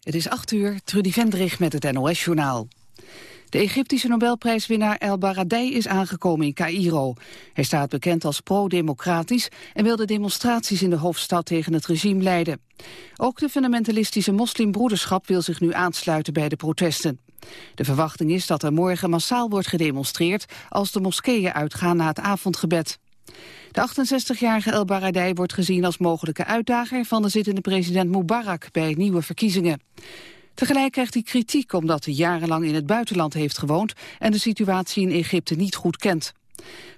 Het is 8 uur, Trudy Vendrich met het NOS-journaal. De Egyptische Nobelprijswinnaar El Baradei is aangekomen in Cairo. Hij staat bekend als pro-democratisch en wil de demonstraties in de hoofdstad tegen het regime leiden. Ook de fundamentalistische moslimbroederschap wil zich nu aansluiten bij de protesten. De verwachting is dat er morgen massaal wordt gedemonstreerd als de moskeeën uitgaan na het avondgebed. De 68-jarige El Baradei wordt gezien als mogelijke uitdager van de zittende president Mubarak bij nieuwe verkiezingen. Tegelijk krijgt hij kritiek omdat hij jarenlang in het buitenland heeft gewoond en de situatie in Egypte niet goed kent.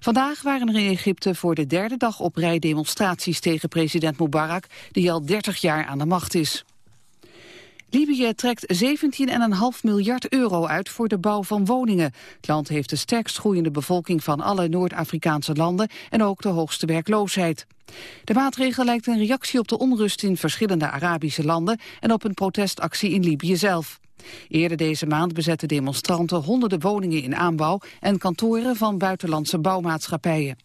Vandaag waren er in Egypte voor de derde dag op rij demonstraties tegen president Mubarak, die al 30 jaar aan de macht is. Libië trekt 17,5 miljard euro uit voor de bouw van woningen. Het land heeft de sterkst groeiende bevolking van alle Noord-Afrikaanse landen en ook de hoogste werkloosheid. De maatregel lijkt een reactie op de onrust in verschillende Arabische landen en op een protestactie in Libië zelf. Eerder deze maand bezetten demonstranten honderden woningen in aanbouw en kantoren van buitenlandse bouwmaatschappijen.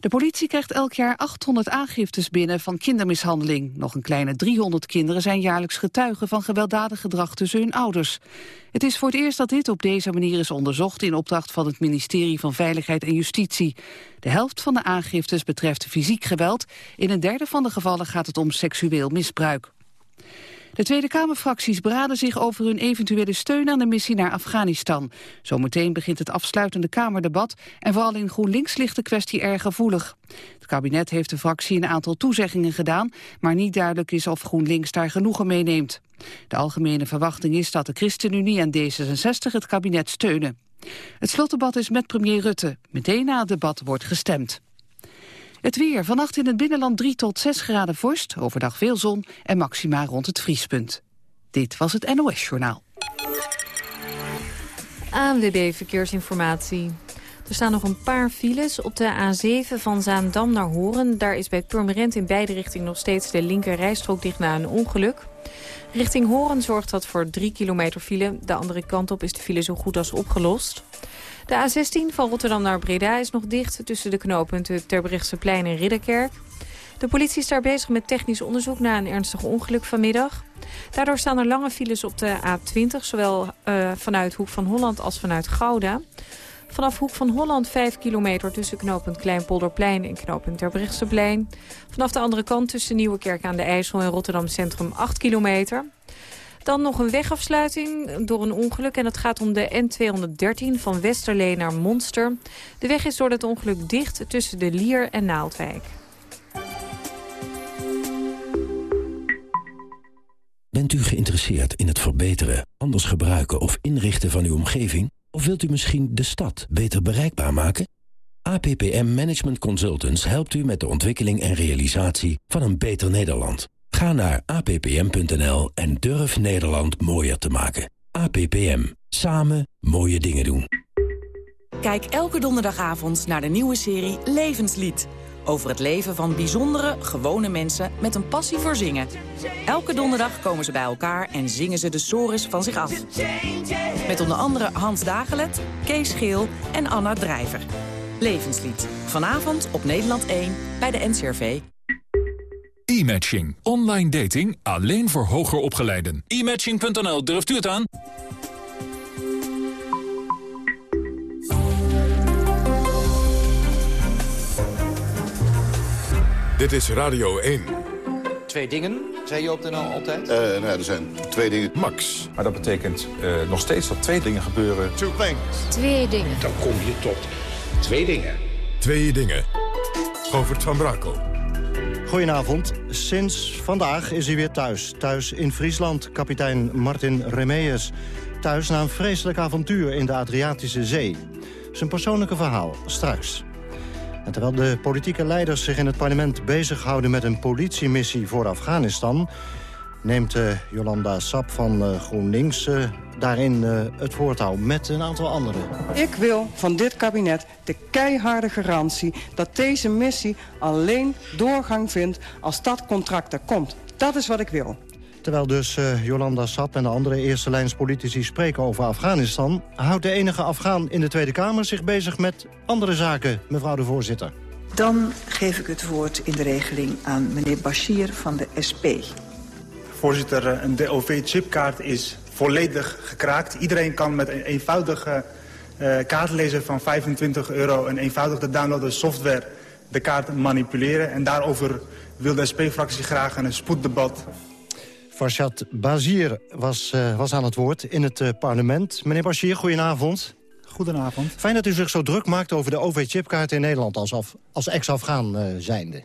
De politie krijgt elk jaar 800 aangiftes binnen van kindermishandeling. Nog een kleine 300 kinderen zijn jaarlijks getuigen van gewelddadig gedrag tussen hun ouders. Het is voor het eerst dat dit op deze manier is onderzocht in opdracht van het ministerie van Veiligheid en Justitie. De helft van de aangiftes betreft fysiek geweld. In een derde van de gevallen gaat het om seksueel misbruik. De Tweede Kamerfracties beraden zich over hun eventuele steun aan de missie naar Afghanistan. Zometeen begint het afsluitende Kamerdebat en vooral in GroenLinks ligt de kwestie erg gevoelig. Het kabinet heeft de fractie een aantal toezeggingen gedaan, maar niet duidelijk is of GroenLinks daar genoegen meeneemt. De algemene verwachting is dat de ChristenUnie en D66 het kabinet steunen. Het slotdebat is met premier Rutte. Meteen na het debat wordt gestemd. Het weer. Vannacht in het binnenland 3 tot 6 graden vorst. Overdag veel zon en maxima rond het vriespunt. Dit was het NOS Journaal. ANWB Verkeersinformatie. Er staan nog een paar files op de A7 van Zaandam naar Horen. Daar is bij Purmerend in beide richtingen nog steeds de linker rijstrook dicht na een ongeluk. Richting Horen zorgt dat voor 3 kilometer file. De andere kant op is de file zo goed als opgelost. De A16 van Rotterdam naar Breda is nog dicht tussen de knooppunten Terbrechtseplein en Ridderkerk. De politie is daar bezig met technisch onderzoek na een ernstig ongeluk vanmiddag. Daardoor staan er lange files op de A20, zowel uh, vanuit Hoek van Holland als vanuit Gouda. Vanaf Hoek van Holland 5 kilometer tussen knooppunt Kleinpolderplein en knooppunt Terbrechtseplein. Vanaf de andere kant tussen Nieuwekerk aan de IJssel en Rotterdam Centrum 8 kilometer. Dan nog een wegafsluiting door een ongeluk. En dat gaat om de N213 van Westerlee naar Monster. De weg is door dat ongeluk dicht tussen de Lier en Naaldwijk. Bent u geïnteresseerd in het verbeteren, anders gebruiken of inrichten van uw omgeving? Of wilt u misschien de stad beter bereikbaar maken? APPM Management Consultants helpt u met de ontwikkeling en realisatie van een beter Nederland. Ga naar appm.nl en durf Nederland mooier te maken. APPM. Samen mooie dingen doen. Kijk elke donderdagavond naar de nieuwe serie Levenslied. Over het leven van bijzondere, gewone mensen met een passie voor zingen. Elke donderdag komen ze bij elkaar en zingen ze de sores van zich af. Met onder andere Hans Dagelet, Kees Geel en Anna Drijver. Levenslied. Vanavond op Nederland 1 bij de NCRV. E-matching. Online dating alleen voor hoger opgeleiden. E-matching.nl, durft u het aan? Dit is Radio 1. Twee dingen, zei je op de NL altijd? Uh, nou ja, er zijn twee dingen. Max. Maar dat betekent uh, nog steeds dat twee dingen gebeuren. Two things. Twee dingen. Dan kom je tot twee dingen. Twee dingen. Govert van Brakel. Goedenavond. Sinds vandaag is hij weer thuis. Thuis in Friesland, kapitein Martin Remeus. Thuis na een vreselijk avontuur in de Adriatische Zee. Zijn persoonlijke verhaal, straks. En terwijl de politieke leiders zich in het parlement bezighouden... met een politiemissie voor Afghanistan... neemt uh, Jolanda Sap van uh, GroenLinks uh, daarin het voortouw met een aantal anderen. Ik wil van dit kabinet de keiharde garantie... dat deze missie alleen doorgang vindt als dat contract er komt. Dat is wat ik wil. Terwijl dus uh, Jolanda Sap en de andere eerste lijns politici spreken over Afghanistan... houdt de enige Afghaan in de Tweede Kamer zich bezig met andere zaken, mevrouw de voorzitter. Dan geef ik het woord in de regeling aan meneer Bashir van de SP. Voorzitter, de OV-chipkaart is volledig gekraakt. Iedereen kan met een eenvoudige uh, kaartlezer van 25 euro... en eenvoudig te downloaden software de kaart manipuleren. En daarover wil de SP-fractie graag een spoeddebat. Farshad Bazir was, uh, was aan het woord in het uh, parlement. Meneer Bashir, goedenavond. Goedenavond. Fijn dat u zich zo druk maakt over de OV-chipkaart in Nederland... als, af, als ex-Afghaan uh, zijnde.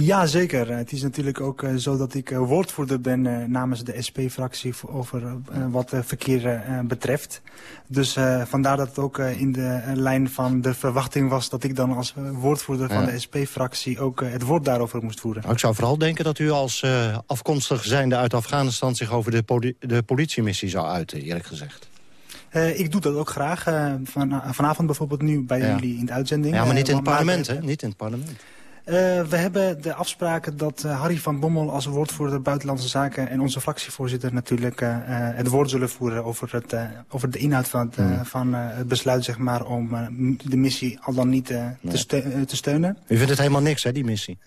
Ja, zeker. Het is natuurlijk ook uh, zo dat ik uh, woordvoerder ben uh, namens de SP-fractie over wat verkeer betreft. Dus vandaar dat het ook in de lijn van de verwachting was dat ik dan als woordvoerder ja. van de SP-fractie ook het woord daarover moest voeren. Nou, ik zou vooral denken dat u als afkomstig zijnde uit Afghanistan zich over de, poli de politiemissie zou uiten, eerlijk gezegd. Uh, ik doe dat ook graag. Uh, van, vanavond bijvoorbeeld nu bij ja. jullie in de uitzending. Ja, maar niet in het parlement, hè? Niet in het parlement. Uh, we hebben de afspraken dat uh, Harry van Bommel als woordvoerder Buitenlandse Zaken... en onze fractievoorzitter natuurlijk uh, het woord zullen voeren... over, het, over de inhoud van het, mm. van, het besluit zeg maar, om de missie al dan niet te, ste te, steunen. U vindt het helemaal niks, hè, die missie?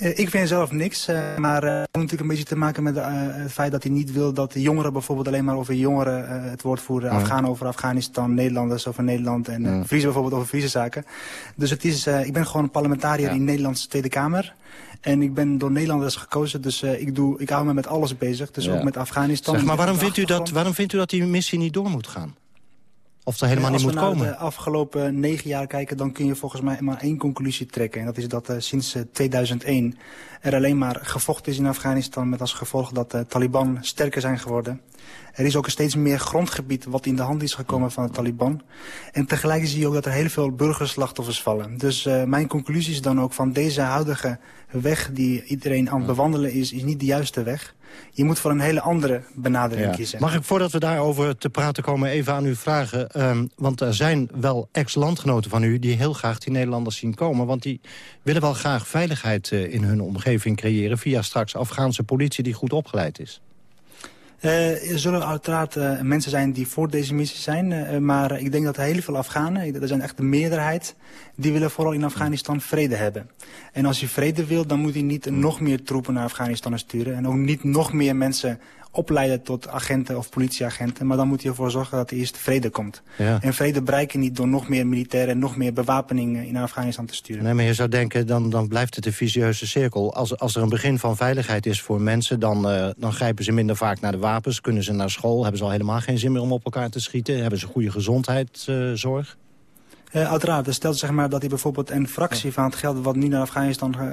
Uh, ik vind zelf niks, uh, maar het uh, heeft natuurlijk een beetje te maken met het feit dat hij niet wil dat de jongeren bijvoorbeeld alleen maar over jongeren het woord voeren. Afghaan over Afghanistan, Nederlanders over Nederland en. Friese bijvoorbeeld over Friese zaken. Dus het is, ik ben gewoon een parlementariër in de Nederlandse Tweede Kamer. En ik ben door Nederlanders gekozen, dus ik, doe, ik hou me met alles bezig. Dus ook met Afghanistan. Maar waarom vindt, u dat, waarom vindt u dat die missie niet door moet gaan? Of er helemaal ja, niet moet komen. Als we naar de afgelopen negen jaar kijken... dan kun je volgens mij maar één conclusie trekken. En dat is dat uh, sinds uh, 2001 er alleen maar gevochten is in Afghanistan... met als gevolg dat de uh, Taliban sterker zijn geworden. Er is ook steeds meer grondgebied wat in de hand is gekomen van de Taliban. En tegelijk zie je ook dat er heel veel burgerslachtoffers vallen. Dus uh, mijn conclusie is dan ook van deze huidige weg die iedereen aan het bewandelen is... is niet de juiste weg. Je moet voor een hele andere benadering ja. kiezen. Mag ik voordat we daarover te praten komen even aan u vragen... Um, want er zijn wel ex-landgenoten van u die heel graag die Nederlanders zien komen... want die willen wel graag veiligheid uh, in hun omgeving creëren... via straks Afghaanse politie die goed opgeleid is. Uh, er zullen uiteraard uh, mensen zijn die voor deze missie zijn. Uh, maar ik denk dat heel veel Afghanen, er zijn echt de meerderheid... die willen vooral in Afghanistan vrede hebben. En als je vrede wil, dan moet je niet nog meer troepen naar Afghanistan sturen. En ook niet nog meer mensen opleiden tot agenten of politieagenten. Maar dan moet je ervoor zorgen dat er eerst vrede komt. Ja. En vrede bereiken niet door nog meer militairen... en nog meer bewapening in Afghanistan te sturen. Nee, maar je zou denken, dan, dan blijft het een visieuze cirkel. Als, als er een begin van veiligheid is voor mensen... Dan, uh, dan grijpen ze minder vaak naar de wapens, kunnen ze naar school... hebben ze al helemaal geen zin meer om op elkaar te schieten... hebben ze goede gezondheidszorg... Uh, Uh, uiteraard, dus stel zeg maar dat hij bijvoorbeeld een fractie van het geld wat nu naar Afghanistan uh,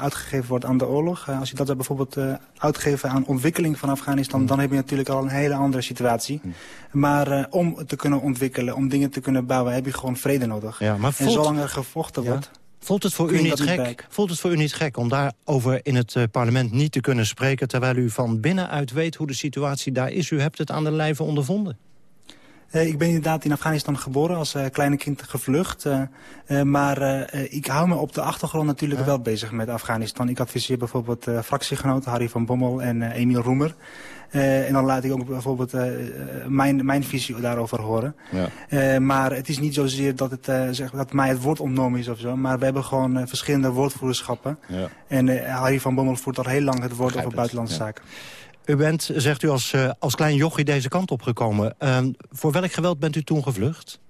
uitgegeven wordt aan de oorlog. Uh, als je dat bijvoorbeeld uitgeven aan ontwikkeling van Afghanistan, mm. dan heb je natuurlijk al een hele andere situatie. Mm. Maar om te kunnen ontwikkelen, om dingen te kunnen bouwen, heb je gewoon vrede nodig. Ja, maar voelt... En zolang er gevochten ja. wordt... Voelt het, voor u niet gek, voelt het voor u niet gek om daarover in het parlement niet te kunnen spreken... terwijl u van binnenuit weet hoe de situatie daar is? U hebt het aan de lijve ondervonden. Uh, ik ben inderdaad in Afghanistan geboren, als uh, kleine kind gevlucht. Uh, maar ik hou me op de achtergrond natuurlijk ja. wel bezig met Afghanistan. Ik adviseer bijvoorbeeld fractiegenoten Harry van Bommel en Emiel Roemer. en dan laat ik ook bijvoorbeeld mijn, mijn visie daarover horen. Ja. maar het is niet zozeer dat, het, zeg, dat mij het woord ontnomen is of zo. Maar we hebben gewoon verschillende woordvoerschappen. Ja. En Harry van Bommel voert al heel lang het woord over buitenlandse zaken. U bent, zegt u, als, uh, als klein jochie deze kant opgekomen. Uh, voor welk geweld bent u toen gevlucht?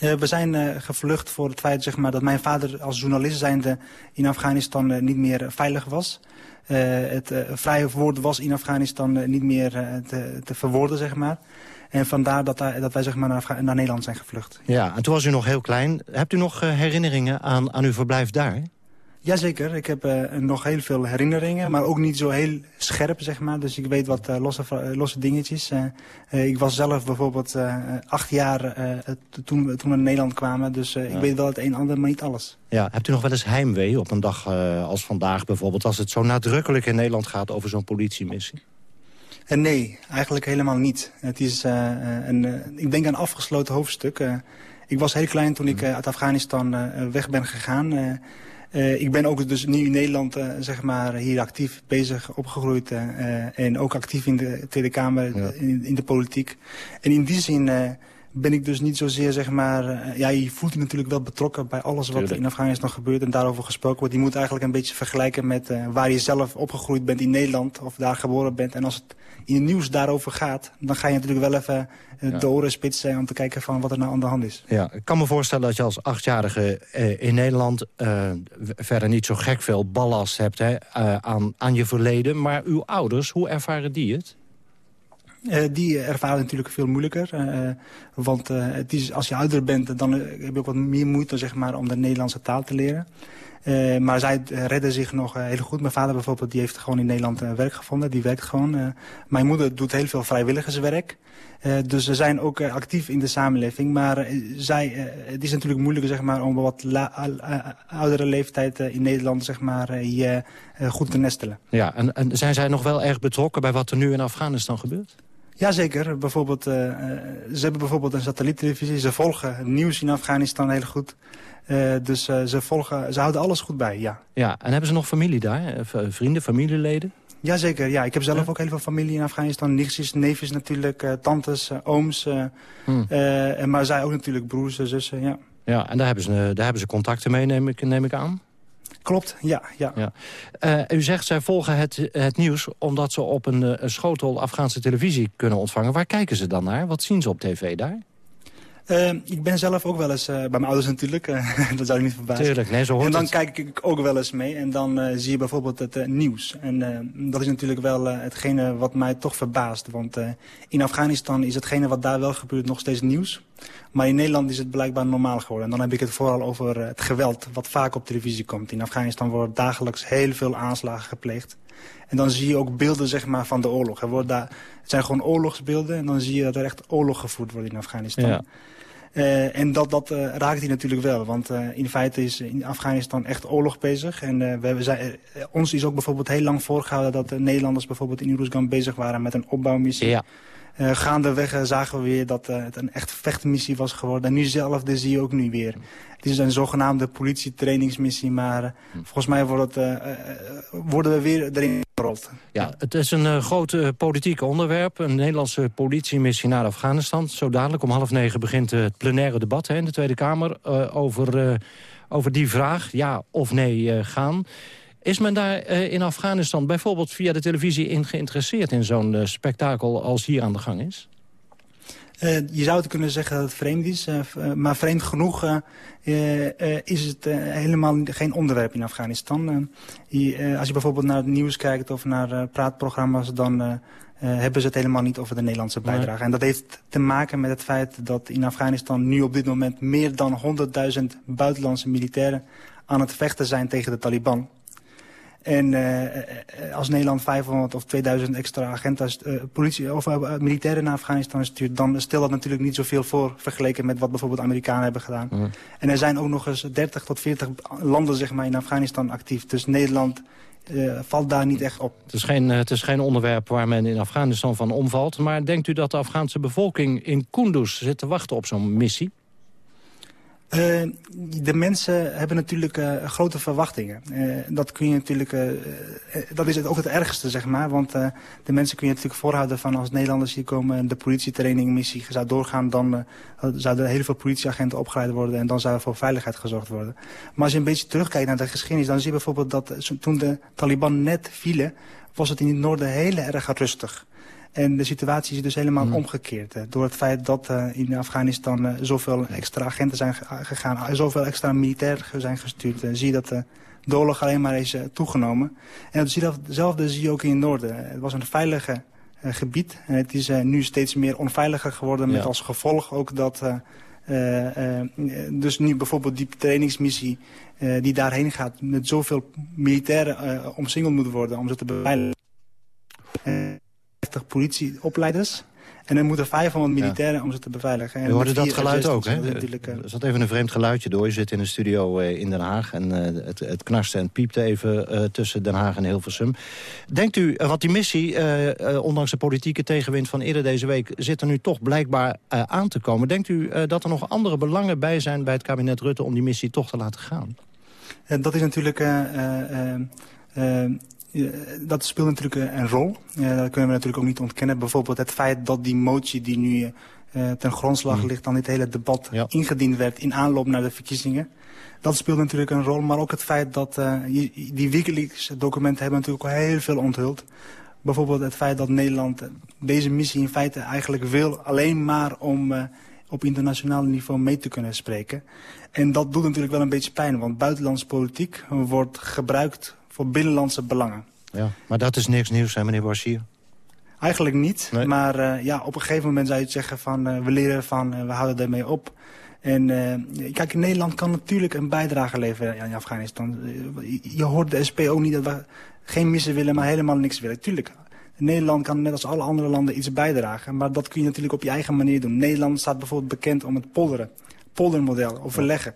Uh, we zijn uh, gevlucht voor het feit zeg maar, dat mijn vader als journalist zijnde in Afghanistan niet meer veilig was. het vrije woord was in Afghanistan niet meer te, te, verwoorden, zeg maar. En vandaar dat, dat wij zeg maar, naar, naar, Nederland zijn gevlucht. Ja, en toen was u nog heel klein. Hebt u nog herinneringen aan, aan uw verblijf daar? Jazeker, ik heb uh, nog heel veel herinneringen, maar ook niet zo heel scherp, zeg maar. Dus ik weet wat uh, losse, uh, losse dingetjes. ik was zelf bijvoorbeeld acht jaar toen, toen we in Nederland kwamen, dus ik weet wel het een en ander, maar niet alles. Ja, hebt u nog wel eens heimwee op een dag als vandaag bijvoorbeeld, als het zo nadrukkelijk in Nederland gaat over zo'n politiemissie? nee, eigenlijk helemaal niet. Het is een, ik denk een afgesloten hoofdstuk. ik was heel klein toen ik uit Afghanistan weg ben gegaan... Uh, ik ben ook dus nu in Nederland uh, zeg maar hier actief bezig opgegroeid. Uh, en ook actief in de Tweede Kamer, ja. in, in, de politiek. En in die zin ben ik dus niet zozeer, zeg maar... Uh, ja, je voelt je natuurlijk wel betrokken bij alles wat Tuurlijk. in Afghanistan gebeurt... en daarover gesproken wordt. Die moet eigenlijk een beetje vergelijken met uh, waar je zelf opgegroeid bent in Nederland... of daar geboren bent. En als het in het nieuws daarover gaat... dan ga je natuurlijk wel even uh, ja. de oren spitsen... om te kijken van wat er nou aan de hand is. Ja, ik kan me voorstellen dat je als achtjarige in Nederland... verder niet zo gek veel ballast hebt hè, aan, aan je verleden. Maar uw ouders, hoe ervaren die het? Uh, die ervaren natuurlijk veel moeilijker. Uh, want het is, als je ouder bent, dan heb je ook wat meer moeite zeg maar, om de Nederlandse taal te leren. maar zij redden zich nog heel goed. Mijn vader bijvoorbeeld, die heeft gewoon in Nederland werk gevonden. Die werkt gewoon. mijn moeder doet heel veel vrijwilligerswerk. dus ze zijn ook actief in de samenleving. Maar zij, het is natuurlijk moeilijk zeg maar, om wat oudere leeftijd in Nederland zeg maar, je goed te nestelen. Ja, en, en zijn zij nog wel erg betrokken bij wat er nu in Afghanistan gebeurt? Jazeker. Bijvoorbeeld, uh, ze hebben bijvoorbeeld een satelliettelevisie. Ze volgen nieuws in Afghanistan heel goed. Uh, dus uh, ze, volgen, ze houden alles goed bij, ja. Ja, en hebben ze nog familie daar? Vrienden, familieleden? Jazeker, ja. Ik heb zelf ja? ook heel veel familie in Afghanistan. Nichtjes, neefjes natuurlijk, tantes, ooms. Hmm. maar zij ook natuurlijk broers en zussen, ja. Ja, en daar hebben ze, daar hebben ze contacten mee, neem ik, neem ik aan? Klopt, ja. ja. ja. Uh, u zegt zij volgen het, het nieuws omdat ze op een, een schotel Afghaanse televisie kunnen ontvangen. Waar kijken ze dan naar? Wat zien ze op tv daar? Uh, ik ben zelf ook wel eens, uh, bij mijn ouders natuurlijk, uh, dat zou ik niet verbazen. Tuurlijk, nee, zo hoort En dan het. kijk ik ook wel eens mee en dan zie je bijvoorbeeld het nieuws. En dat is natuurlijk wel hetgene wat mij toch verbaast. Want in Afghanistan is hetgene wat daar wel gebeurt nog steeds nieuws. Maar in Nederland is het blijkbaar normaal geworden. En dan heb ik het vooral over het geweld wat vaak op televisie komt. In Afghanistan worden dagelijks heel veel aanslagen gepleegd. En dan zie je ook beelden zeg maar, van de oorlog. Er wordt daar, het zijn gewoon oorlogsbeelden en dan zie je dat er echt oorlog gevoerd wordt in Afghanistan. Ja. Uh, en dat, dat uh, raakt hij natuurlijk wel. Want uh, in feite is in Afghanistan echt oorlog bezig. En we, we zijn, ons is ook bijvoorbeeld heel lang voorgehouden... dat de Nederlanders bijvoorbeeld in Oeruzgan bezig waren met een opbouwmissie. Ja. Uh, gaandeweg zagen we weer dat uh, het een echt vechtmissie was geworden. En nu zelf zie je ook nu weer. Het is een zogenaamde politietrainingsmissie, maar uh, volgens mij wordt het, worden we weer erin gerold. Ja, het is een groot politiek onderwerp. Een Nederlandse politiemissie naar Afghanistan. Zo dadelijk om half negen begint het plenaire debat hè, in de Tweede Kamer over, over die vraag, ja of nee gaan. Is men daar uh, in Afghanistan bijvoorbeeld via de televisie in geïnteresseerd... in zo'n uh, spektakel als hier aan de gang is? Uh, je zou het kunnen zeggen dat het vreemd is. maar vreemd genoeg is het helemaal geen onderwerp in Afghanistan. Je, als je bijvoorbeeld naar het nieuws kijkt of naar praatprogramma's... dan hebben ze het helemaal niet over de Nederlandse bijdrage. Nee. En dat heeft te maken met het feit dat in Afghanistan nu op dit moment... meer dan 100.000 buitenlandse militairen aan het vechten zijn tegen de Taliban. En uh, als Nederland 500 of 2000 extra agenten, uh, politie of uh, militairen naar Afghanistan stuurt... dan stelt dat natuurlijk niet zoveel voor vergeleken met wat bijvoorbeeld Amerikanen hebben gedaan. Mm. En er zijn ook nog eens 30 tot 40 landen zeg maar, in Afghanistan actief. Dus Nederland valt daar niet echt op. Het is, geen, het is geen onderwerp waar men in Afghanistan van omvalt. Maar denkt u dat de Afghaanse bevolking in Kunduz zit te wachten op zo'n missie? Uh, de mensen hebben natuurlijk uh, grote verwachtingen. Uh, dat kun je natuurlijk, dat is ook het ergste, zeg maar. Want de mensen kun je natuurlijk voorhouden van als Nederlanders hier komen en de politietrainingmissie zou doorgaan, dan zouden heel veel politieagenten opgeleid worden en dan zou er voor veiligheid gezorgd worden. Maar als je een beetje terugkijkt naar de geschiedenis, dan zie je bijvoorbeeld dat toen de Taliban net vielen, was het in het noorden heel erg rustig. En de situatie is dus helemaal mm. omgekeerd. Hè. Door het feit dat uh, in Afghanistan uh, zoveel extra agenten zijn gegaan... zoveel extra militairen zijn gestuurd... Zie je dat de oorlog alleen maar is toegenomen. En hetzelfde zie je ook in het noorden. Het was een veilige gebied. En het is nu steeds meer onveiliger geworden... met ja. als gevolg ook dat... dus nu bijvoorbeeld die trainingsmissie die daarheen gaat... met zoveel militairen omsingeld moet worden om ze te beveiligen politieopleiders. En er moeten 500 militairen ja. om ze te beveiligen. En Je hoorde dat geluid ook, hè? Er zat even een vreemd geluidje door. Je zit in een studio uh, in Den Haag en uh, het, het knarste en piepte even uh, tussen Den Haag en Hilversum. Denkt u, want die missie, ondanks de politieke tegenwind van eerder deze week... zit er nu toch blijkbaar aan te komen. Denkt u dat er nog andere belangen bij zijn bij het kabinet Rutte... om die missie toch te laten gaan? dat is natuurlijk dat speelt natuurlijk een rol. Dat kunnen we natuurlijk ook niet ontkennen. Bijvoorbeeld het feit dat die motie die nu ten grondslag Mhm. ligt dan dit hele debat ingediend werd in aanloop naar de verkiezingen. Dat speelt natuurlijk een rol, maar ook het feit dat eh, die Wikileaks-documenten hebben natuurlijk al heel veel onthuld. Bijvoorbeeld het feit dat Nederland eh, deze missie in feite eigenlijk wil... alleen maar om eh, op internationaal niveau mee te kunnen spreken. En dat doet natuurlijk wel een beetje pijn, want buitenlandse politiek wordt gebruikt voor binnenlandse belangen. Ja, maar dat is niks nieuws, hè, meneer Bashir? Eigenlijk niet, maar eh, ja, op een gegeven moment zou je het zeggen van eh, we leren van, eh, we houden ermee op. En kijk, Nederland kan natuurlijk een bijdrage leveren aan Afghanistan. Je- je hoort de SP ook niet dat we geen missen willen, maar helemaal niks willen. Tuurlijk, Nederland kan net als alle andere landen iets bijdragen, maar dat kun je natuurlijk op je eigen manier doen. Nederland staat bijvoorbeeld bekend om het polderen, poldermodel, overleggen.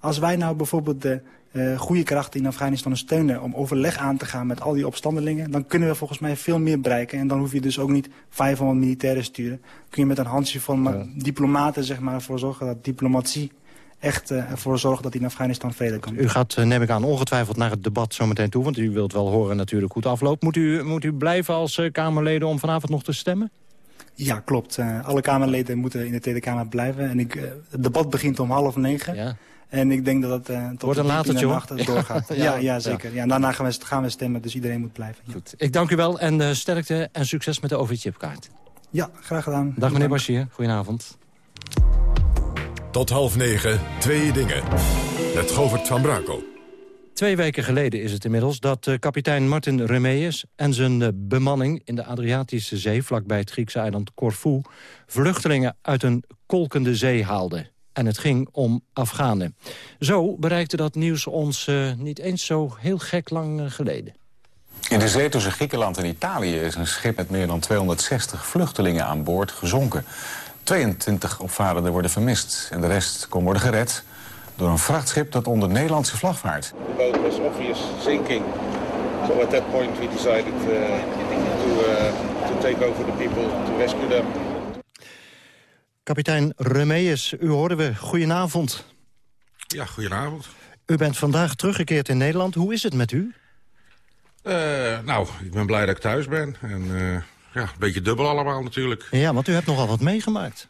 Als wij nou bijvoorbeeld de eh, goede krachten in Afghanistan steunen om overleg aan te gaan met al die opstandelingen, dan kunnen we volgens mij veel meer bereiken. En dan hoef je dus ook niet 500 militairen te sturen. Kun je met een handjevol ma- diplomaten zeg maar, ervoor zorgen dat diplomatie echt eh, ervoor zorgt dat in Afghanistan vrede komt. U gaat, eh, neem ik aan, ongetwijfeld naar het debat zometeen toe... want u wilt wel horen natuurlijk hoe het afloopt. Moet u, moet u blijven als Kamerleden om vanavond nog te stemmen? Ja, klopt. Alle Kamerleden moeten in de Tweede Kamer blijven. En ik, het debat begint om half negen. En ik denk dat het eh tot Wordt een in de doorgaat. Ja, ja, zeker. Ja, daarna gaan we, gaan we stemmen, dus iedereen moet blijven. Ja, Ik dank u wel en eh, sterkte en succes met de OV-chipkaart. ja graag gedaan. Dag meneer. Bashir, goedenavond. Tot half negen, twee dingen. Met Govert van Brakel. Twee weken geleden is het inmiddels dat eh, kapitein Martin Remeus en zijn eh, bemanning in de Adriatische Zee... vlakbij het Griekse eiland Corfu, vluchtelingen uit een kolkende zee haalden. En het ging om Afghanen. Zo bereikte dat nieuws ons eh, niet eens zo heel gek lang eh, geleden. In de zee tussen Griekenland en Italië is een schip met meer dan 260 vluchtelingen aan boord gezonken. 22 opvarenden worden vermist en de rest kon worden gered door een vrachtschip dat onder Nederlandse vlag vaart. The boat was obvious sinking. So at that point we decided uh, to, uh, to take over the people, to rescue them. Kapitein Remeus, u hoorden we. Goedenavond. Ja, goedenavond. U bent vandaag teruggekeerd in Nederland. Hoe is het met u? Eh, nou, ik ben blij dat ik thuis ben. En eh, ja, een beetje dubbel allemaal natuurlijk. Ja, want u hebt nogal wat meegemaakt.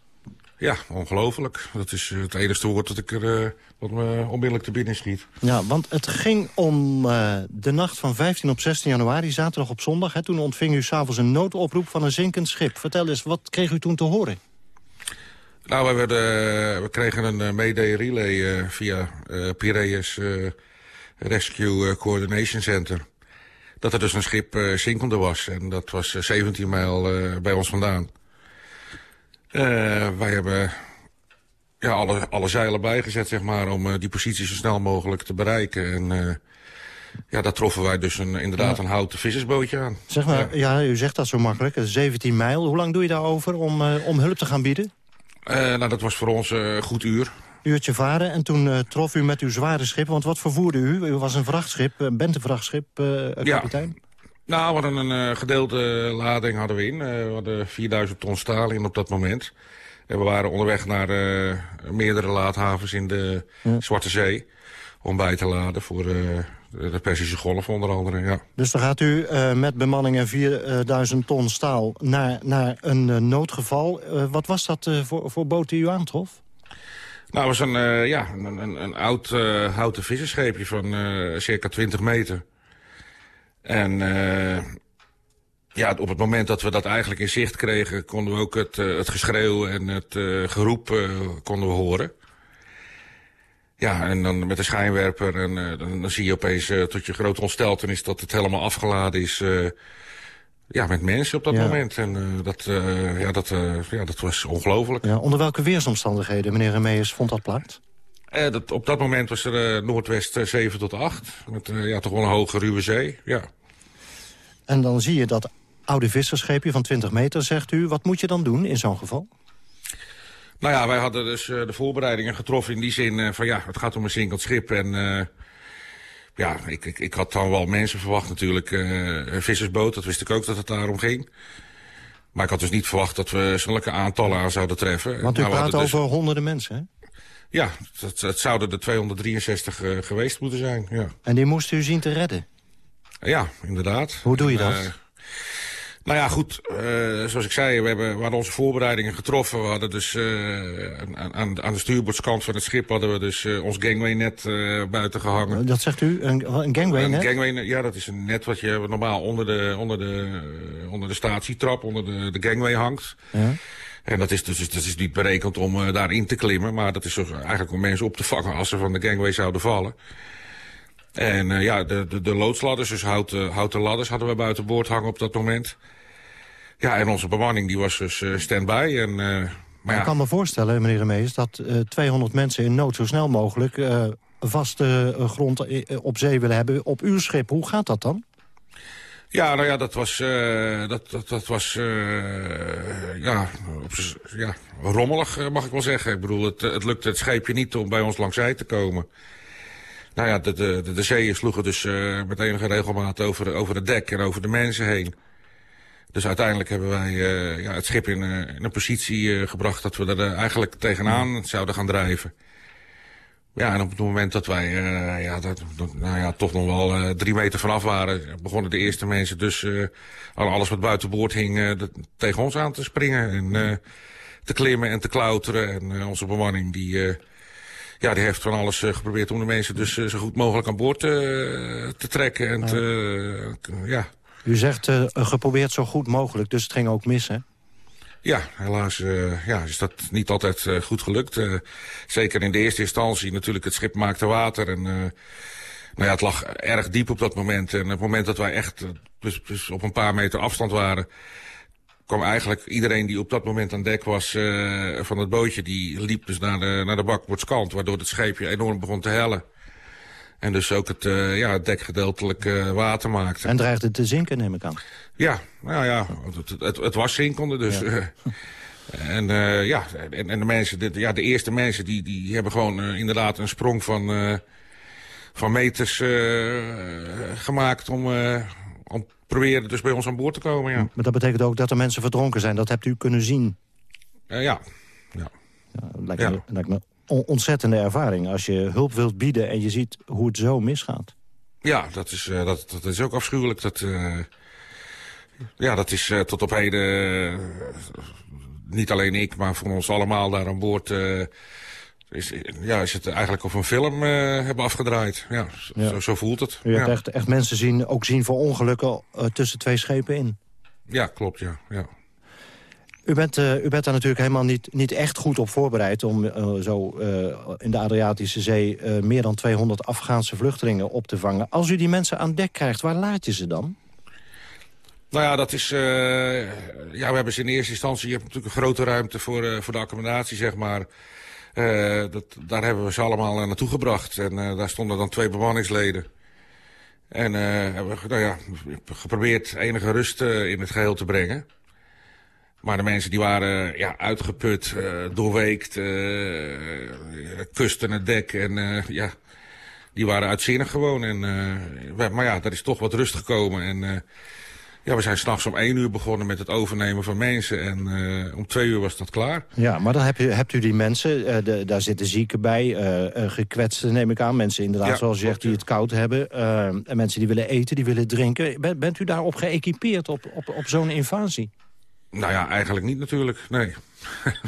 Ja, ongelooflijk. Dat is het enige woord dat ik er eh, wat me onmiddellijk te binnen schiet. Ja, want het ging om de nacht van 15 op 16 januari, zaterdag op zondag. Hè. Toen ontving u s'avonds een noodoproep van een zinkend schip. Vertel eens, wat kreeg u toen te horen? Nou, we, werden, eh, we kregen een eh, mayday relay eh, via Piraeus Rescue Coordination Center. Dat er dus een schip zinkende was. En dat was eh, 17 mijl bij ons vandaan. Wij hebben ja, alle, alle zeilen bijgezet, zeg maar, om die positie zo snel mogelijk te bereiken. En ja, daar troffen wij dus een, inderdaad Ja. een houten vissersbootje aan. Zeg maar, ja. u zegt dat zo makkelijk, eh, 17 mijl. Hoe lang doe je daarover om, om hulp te gaan bieden? Eh, nou, dat was voor ons eh, een goed uur. Uurtje varen en toen eh, trof u met uw zware schip. Want wat vervoerde u? U was een vrachtschip, een bentenvrachtschip, eh Ja. kapitein. Nou, we hadden een eh, gedeelte lading hadden we in. We hadden 4000 ton staal in op dat moment. En we waren onderweg naar meerdere laadhavens in de Zwarte Zee. Om bij te laden voor de Persische Golf onder andere, ja. Dus dan gaat u eh, met bemanning en 4000 ton staal naar, naar een eh, noodgeval. Eh, wat was dat eh, voor, voor boot die u aantrof? Nou, het was een, eh, ja, een, een, een oud eh, houten visserscheepje van eh, circa 20 meter. En eh, ja, op het moment dat we dat eigenlijk in zicht kregen... konden we ook het, eh, het geschreeuw en het eh, geroep eh, konden we horen. Ja, en dan met de schijnwerper en eh, dan, dan zie je opeens eh, tot je grote ontsteltenis... dat het helemaal afgeladen is eh, ja, met mensen op dat Ja. moment. En dat, ja, dat, ja, dat was ongelooflijk. Ja, onder welke weersomstandigheden, meneer Remeus, vond dat plaats? Eh, dat, op dat moment was er noordwest eh, 7 tot 8. Met ja, toch wel een hoge ruwe zee. Ja. En dan zie je dat oude visserscheepje van 20 meter, zegt u. Wat moet je dan doen in zo'n geval? Nou ja, wij hadden dus eh, de voorbereidingen getroffen in die zin eh, van ja, het gaat om een zinkend schip. En eh, ja, ik, ik, ik had dan wel mensen verwacht natuurlijk. een vissersboot, dat wist ik ook dat het daarom ging. Maar ik had dus niet verwacht dat we zulke aantallen aan zouden treffen. Want u Nou, praat dus- over honderden mensen, hè? Ja, het, het zouden er 263 eh, geweest moeten zijn, ja. En die moest u zien te redden. Ja, inderdaad. Hoe doe je En, dat? Eh, Nou ja, goed. Uh, zoals ik zei, we, hebben, we hadden onze voorbereidingen getroffen. We hadden dus uh, aan, aan de stuurboordskant van het schip hadden we dus uh, ons gangway-net buiten gehangen. Dat zegt u, een, een gangway-net? Een gangway ja, dat is een net wat je normaal onder de, onder de, onder de statietrap, onder de, de gangway hangt. Ja. En dat is, dus, dat is niet berekend om daarin te klimmen. Maar dat is eigenlijk om mensen op te vangen als ze van de gangway zouden vallen. En ja, de, de, de loodsladders, dus houten, houten ladders hadden we buiten boord hangen op dat moment. Ja, en onze bemanning die was dus uh, stand-by. En, uh, maar ja. Ik kan me voorstellen, meneer Remees, dat uh, 200 mensen in nood zo snel mogelijk... Uh, vaste grond op zee willen hebben op uw schip. Hoe gaat dat dan? Ja, nou ja, dat was, dat, dat, dat was ja, op, ja, rommelig, mag ik wel zeggen. Ik bedoel, het, het lukte het scheepje niet om bij ons langs zee te komen. Nou ja, de, de, de, de zeeën sloegen dus met enige regelmaat over, over het dek en over de mensen heen. Dus uiteindelijk hebben wij uh, ja, het schip in, uh, in een positie uh, gebracht dat we er eigenlijk tegenaan zouden gaan drijven. Ja, en op het moment dat wij ja, dat, nou ja, toch nog wel drie meter vanaf waren... begonnen de eerste mensen dus alles wat buiten boord hing tegen ons aan te springen. En te klimmen en te klauteren. En onze bemanning die, ja, die heeft van alles geprobeerd om de mensen dus zo goed mogelijk aan boord te trekken. En te, ja, u zegt uh, geprobeerd zo goed mogelijk, dus het ging ook mis, hè? Ja, helaas uh, ja, is dat niet altijd uh, goed gelukt. Zeker in de eerste instantie natuurlijk, het schip maakte water. En nou ja, het lag erg diep op dat moment. En op het moment dat wij echt dus, dus op een paar meter afstand waren... kwam eigenlijk iedereen die op dat moment aan dek was van het bootje... die liep dus naar de, naar de bakboordskant, waardoor het scheepje enorm begon te hellen. En dus ook het, uh, ja, het dek gedeeltelijk uh, water maakte. En dreigde te zinken, neem ik aan. Ja, nou ja, het, het, het was zinkende dus. Ja. en uh, ja, en, en, de mensen, de, ja, de eerste mensen die, die hebben gewoon inderdaad een sprong van, van meters gemaakt om, om proberen dus bij ons aan boord te komen. Ja. Maar dat betekent ook dat er mensen verdronken zijn. Dat hebt u kunnen zien? ja. ja. ja lijkt, Me, lijkt me ontzettende ervaring. Als je hulp wilt bieden en je ziet hoe het zo misgaat. Ja, dat is, uh, dat, dat is ook afschuwelijk. Dat, uh, ja, dat is uh, tot op heden niet alleen ik, maar voor ons allemaal daar aan boord... is, ja, is het eigenlijk of een film hebben afgedraaid. Ja, ja. Zo, zo, voelt het. U hebt echt, echt mensen zien, ook zien voor ongelukken tussen twee schepen in. Ja, klopt, ja. ja. U bent, uh, u bent daar natuurlijk helemaal niet, niet echt goed op voorbereid... om uh, zo uh, in de Adriatische Zee meer dan 200 Afghaanse vluchtelingen op te vangen. Als u die mensen aan dek krijgt, waar laat je ze dan? Nou ja, dat is... ja, we hebben ze in eerste instantie... Je hebt natuurlijk een grote ruimte voor, voor de accommodatie, zeg maar. dat, daar hebben we ze allemaal naartoe gebracht. En daar stonden dan twee bemanningsleden. En hebben we nou ja, geprobeerd enige rust in het geheel te brengen. Maar de mensen die waren ja, uitgeput, uh, doorweekt, uh, kusten het dek en uh, ja, die waren uitzinnig gewoon. En, maar ja, er is toch wat rust gekomen en ja, we zijn s'nachts om één uur begonnen met het overnemen van mensen en om twee uur was dat klaar. Ja, maar dan heb je, hebt u die mensen, de, daar zitten zieken bij, gekwetsten neem ik aan. Mensen inderdaad, ja, zoals je zegt, die het koud hebben. en mensen die willen eten, die willen drinken. Bent, bent u daarop geëquipeerd op, op, op zo'n invasie? Nou ja, eigenlijk niet natuurlijk, nee.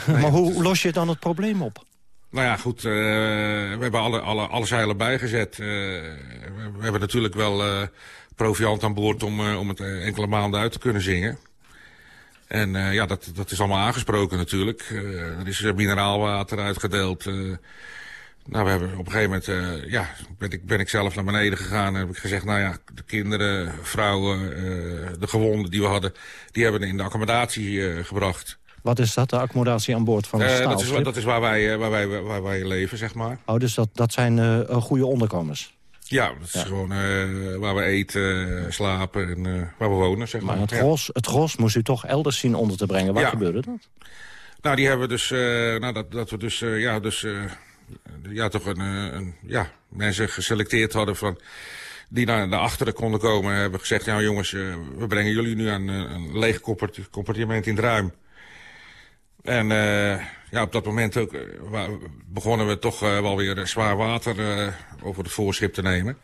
maar hoe los je dan het probleem op? Nou ja, goed, uh, we hebben alle, alle, alle zeilen bijgezet. Uh, we, hebben natuurlijk wel uh, proviant aan boord om, om het enkele maanden uit te kunnen zingen. En ja, dat, dat is allemaal aangesproken natuurlijk. er is mineraalwater uitgedeeld. Nou, we hebben op een gegeven moment, uh, ja, ben ik, ben ik zelf naar beneden gegaan en heb ik gezegd, nou ja, de kinderen, vrouwen, uh, de gewonden die we hadden, die hebben in de accommodatie uh, gebracht. Wat is dat, de accommodatie aan boord van het dat, is, dat is waar wij, waar, wij, waar wij leven, zeg maar. Oh, dus dat, dat zijn goede onderkomens? Ja, dat is ja. gewoon waar we eten, slapen en waar we wonen, zeg maar. Maar het, gros, het gros moest u toch elders zien onder te brengen. Waar ja. gebeurde dat? Nou, die hebben we dus, nou, dat, dat we dus, ja, dus ja, toch een, een, ja, mensen geselecteerd hadden van, die naar, naar achteren konden komen. Hebben gezegd, ja jongens, uh, we brengen jullie nu aan uh, een leeg compartiment in Druim. En uh, ja, op dat moment ook, begonnen we toch wel weer zwaar water over het voorschip te nemen.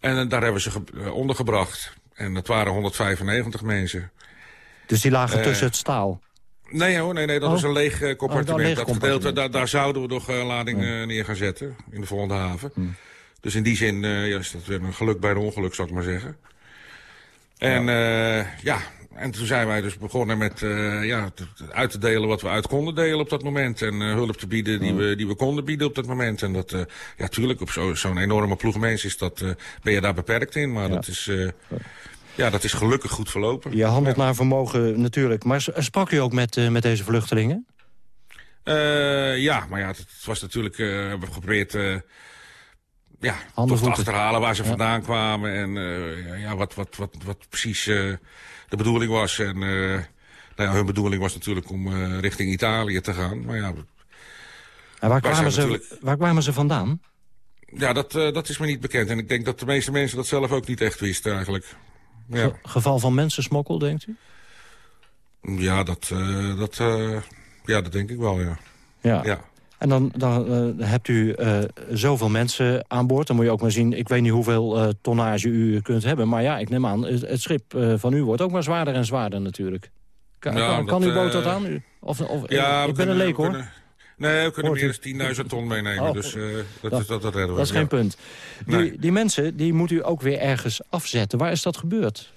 En daar hebben ze ondergebracht. En dat waren 195 mensen. Dus die lagen tussen het staal? Nee hoor, nee, nee, dat Oh. is een leeg eh, compartiment. Oh, leeg dat compartiment. gedeelte, daar, daar zouden we nog een lading eh, neer gaan zetten. In de volgende haven. Dus in die zin ja, is dat weer een geluk bij een ongeluk, zou ik maar zeggen. En ja, ja en toen zijn wij dus begonnen met ja, uit te delen wat we uit konden delen op dat moment. En hulp te bieden die, we, die we konden bieden op dat moment. En dat, ja, tuurlijk, op zo- zo'n enorme ploeg mensen is dat, ben je daar beperkt in. Maar dat, is, ja, dat is gelukkig goed verlopen. Je handelt naar vermogen natuurlijk. Maar sprak u ook met, eh, met deze vluchtelingen? Eh, ja, maar ja, het, was natuurlijk... eh, we hebben geprobeerd... ja, Handen, toch te achterhalen waar ze Ja. vandaan kwamen. En ja, wat, wat, wat, wat precies de bedoeling was. En nou ja, hun bedoeling was natuurlijk om richting Italië te gaan. Maar ja, En waar, kwamen ze, natuurlijk- waar kwamen ze vandaan? ja dat, dat is me niet bekend. En ik denk dat de meeste mensen dat zelf ook niet echt wisten eigenlijk. Ja, Ge- Geval van mensensmokkel, denkt u? ja, dat, eh, dat, eh, ja dat denk ik wel, ja. Ja. Ja. En dan, dan eh, hebt u zoveel mensen aan boord. Dan moet je ook maar zien, ik weet niet hoeveel tonnage u kunt hebben. Maar ja, ik neem aan, het, het schip van u wordt ook maar zwaarder en zwaarder natuurlijk. Kan, Ja, kan, uw boot dat aan? U? Of, of, Ja, ik ben kunnen- een leek hoor. kunnen- Nee, we kunnen Hoort meer dan 10.000 ton meenemen. Oh, dus eh, dat, dat- is, dat, dat redden we. Dat is ja. geen punt. Die, Nee. die mensen die moet u ook weer ergens afzetten. Waar is dat gebeurd?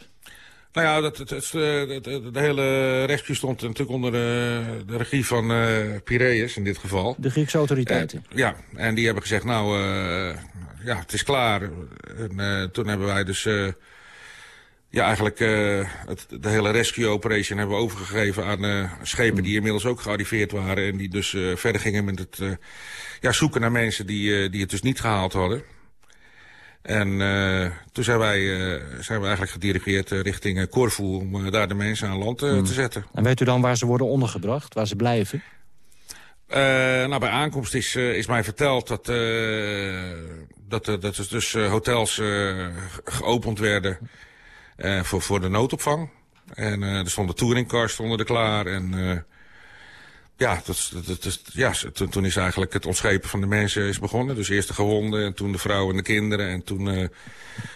Nou ja, dat, eh, de, hele rescue stond natuurlijk onder de, de regie van eh Piraeus in dit geval. De Griekse autoriteiten. Eh, ja, en die hebben gezegd, nou, eh, ja, het is klaar. En eh, toen hebben wij dus, eh, ja, eigenlijk eh, het, de hele rescue operation hebben we overgegeven aan eh, schepen die inmiddels ook gearriveerd waren. En die dus eh, verder gingen met het ja, zoeken naar mensen die, die het dus niet gehaald hadden. En toen zijn wij, zijn we eigenlijk gedirigeerd richting Corfu om daar de mensen aan land eh, te zetten. En weet u dan waar ze worden ondergebracht? Waar ze blijven? Eh, nou, bij aankomst is, is mij verteld dat, dat, er- dat er dus hotels geopend werden voor, voor de noodopvang. En eh, er stonden touringcars stonden er klaar. En eh, ja, dat, is- dat, ja toen, toen is eigenlijk het ontschepen van de mensen is begonnen. Dus eerst de gewonden en toen de vrouwen en de kinderen. En toen eh,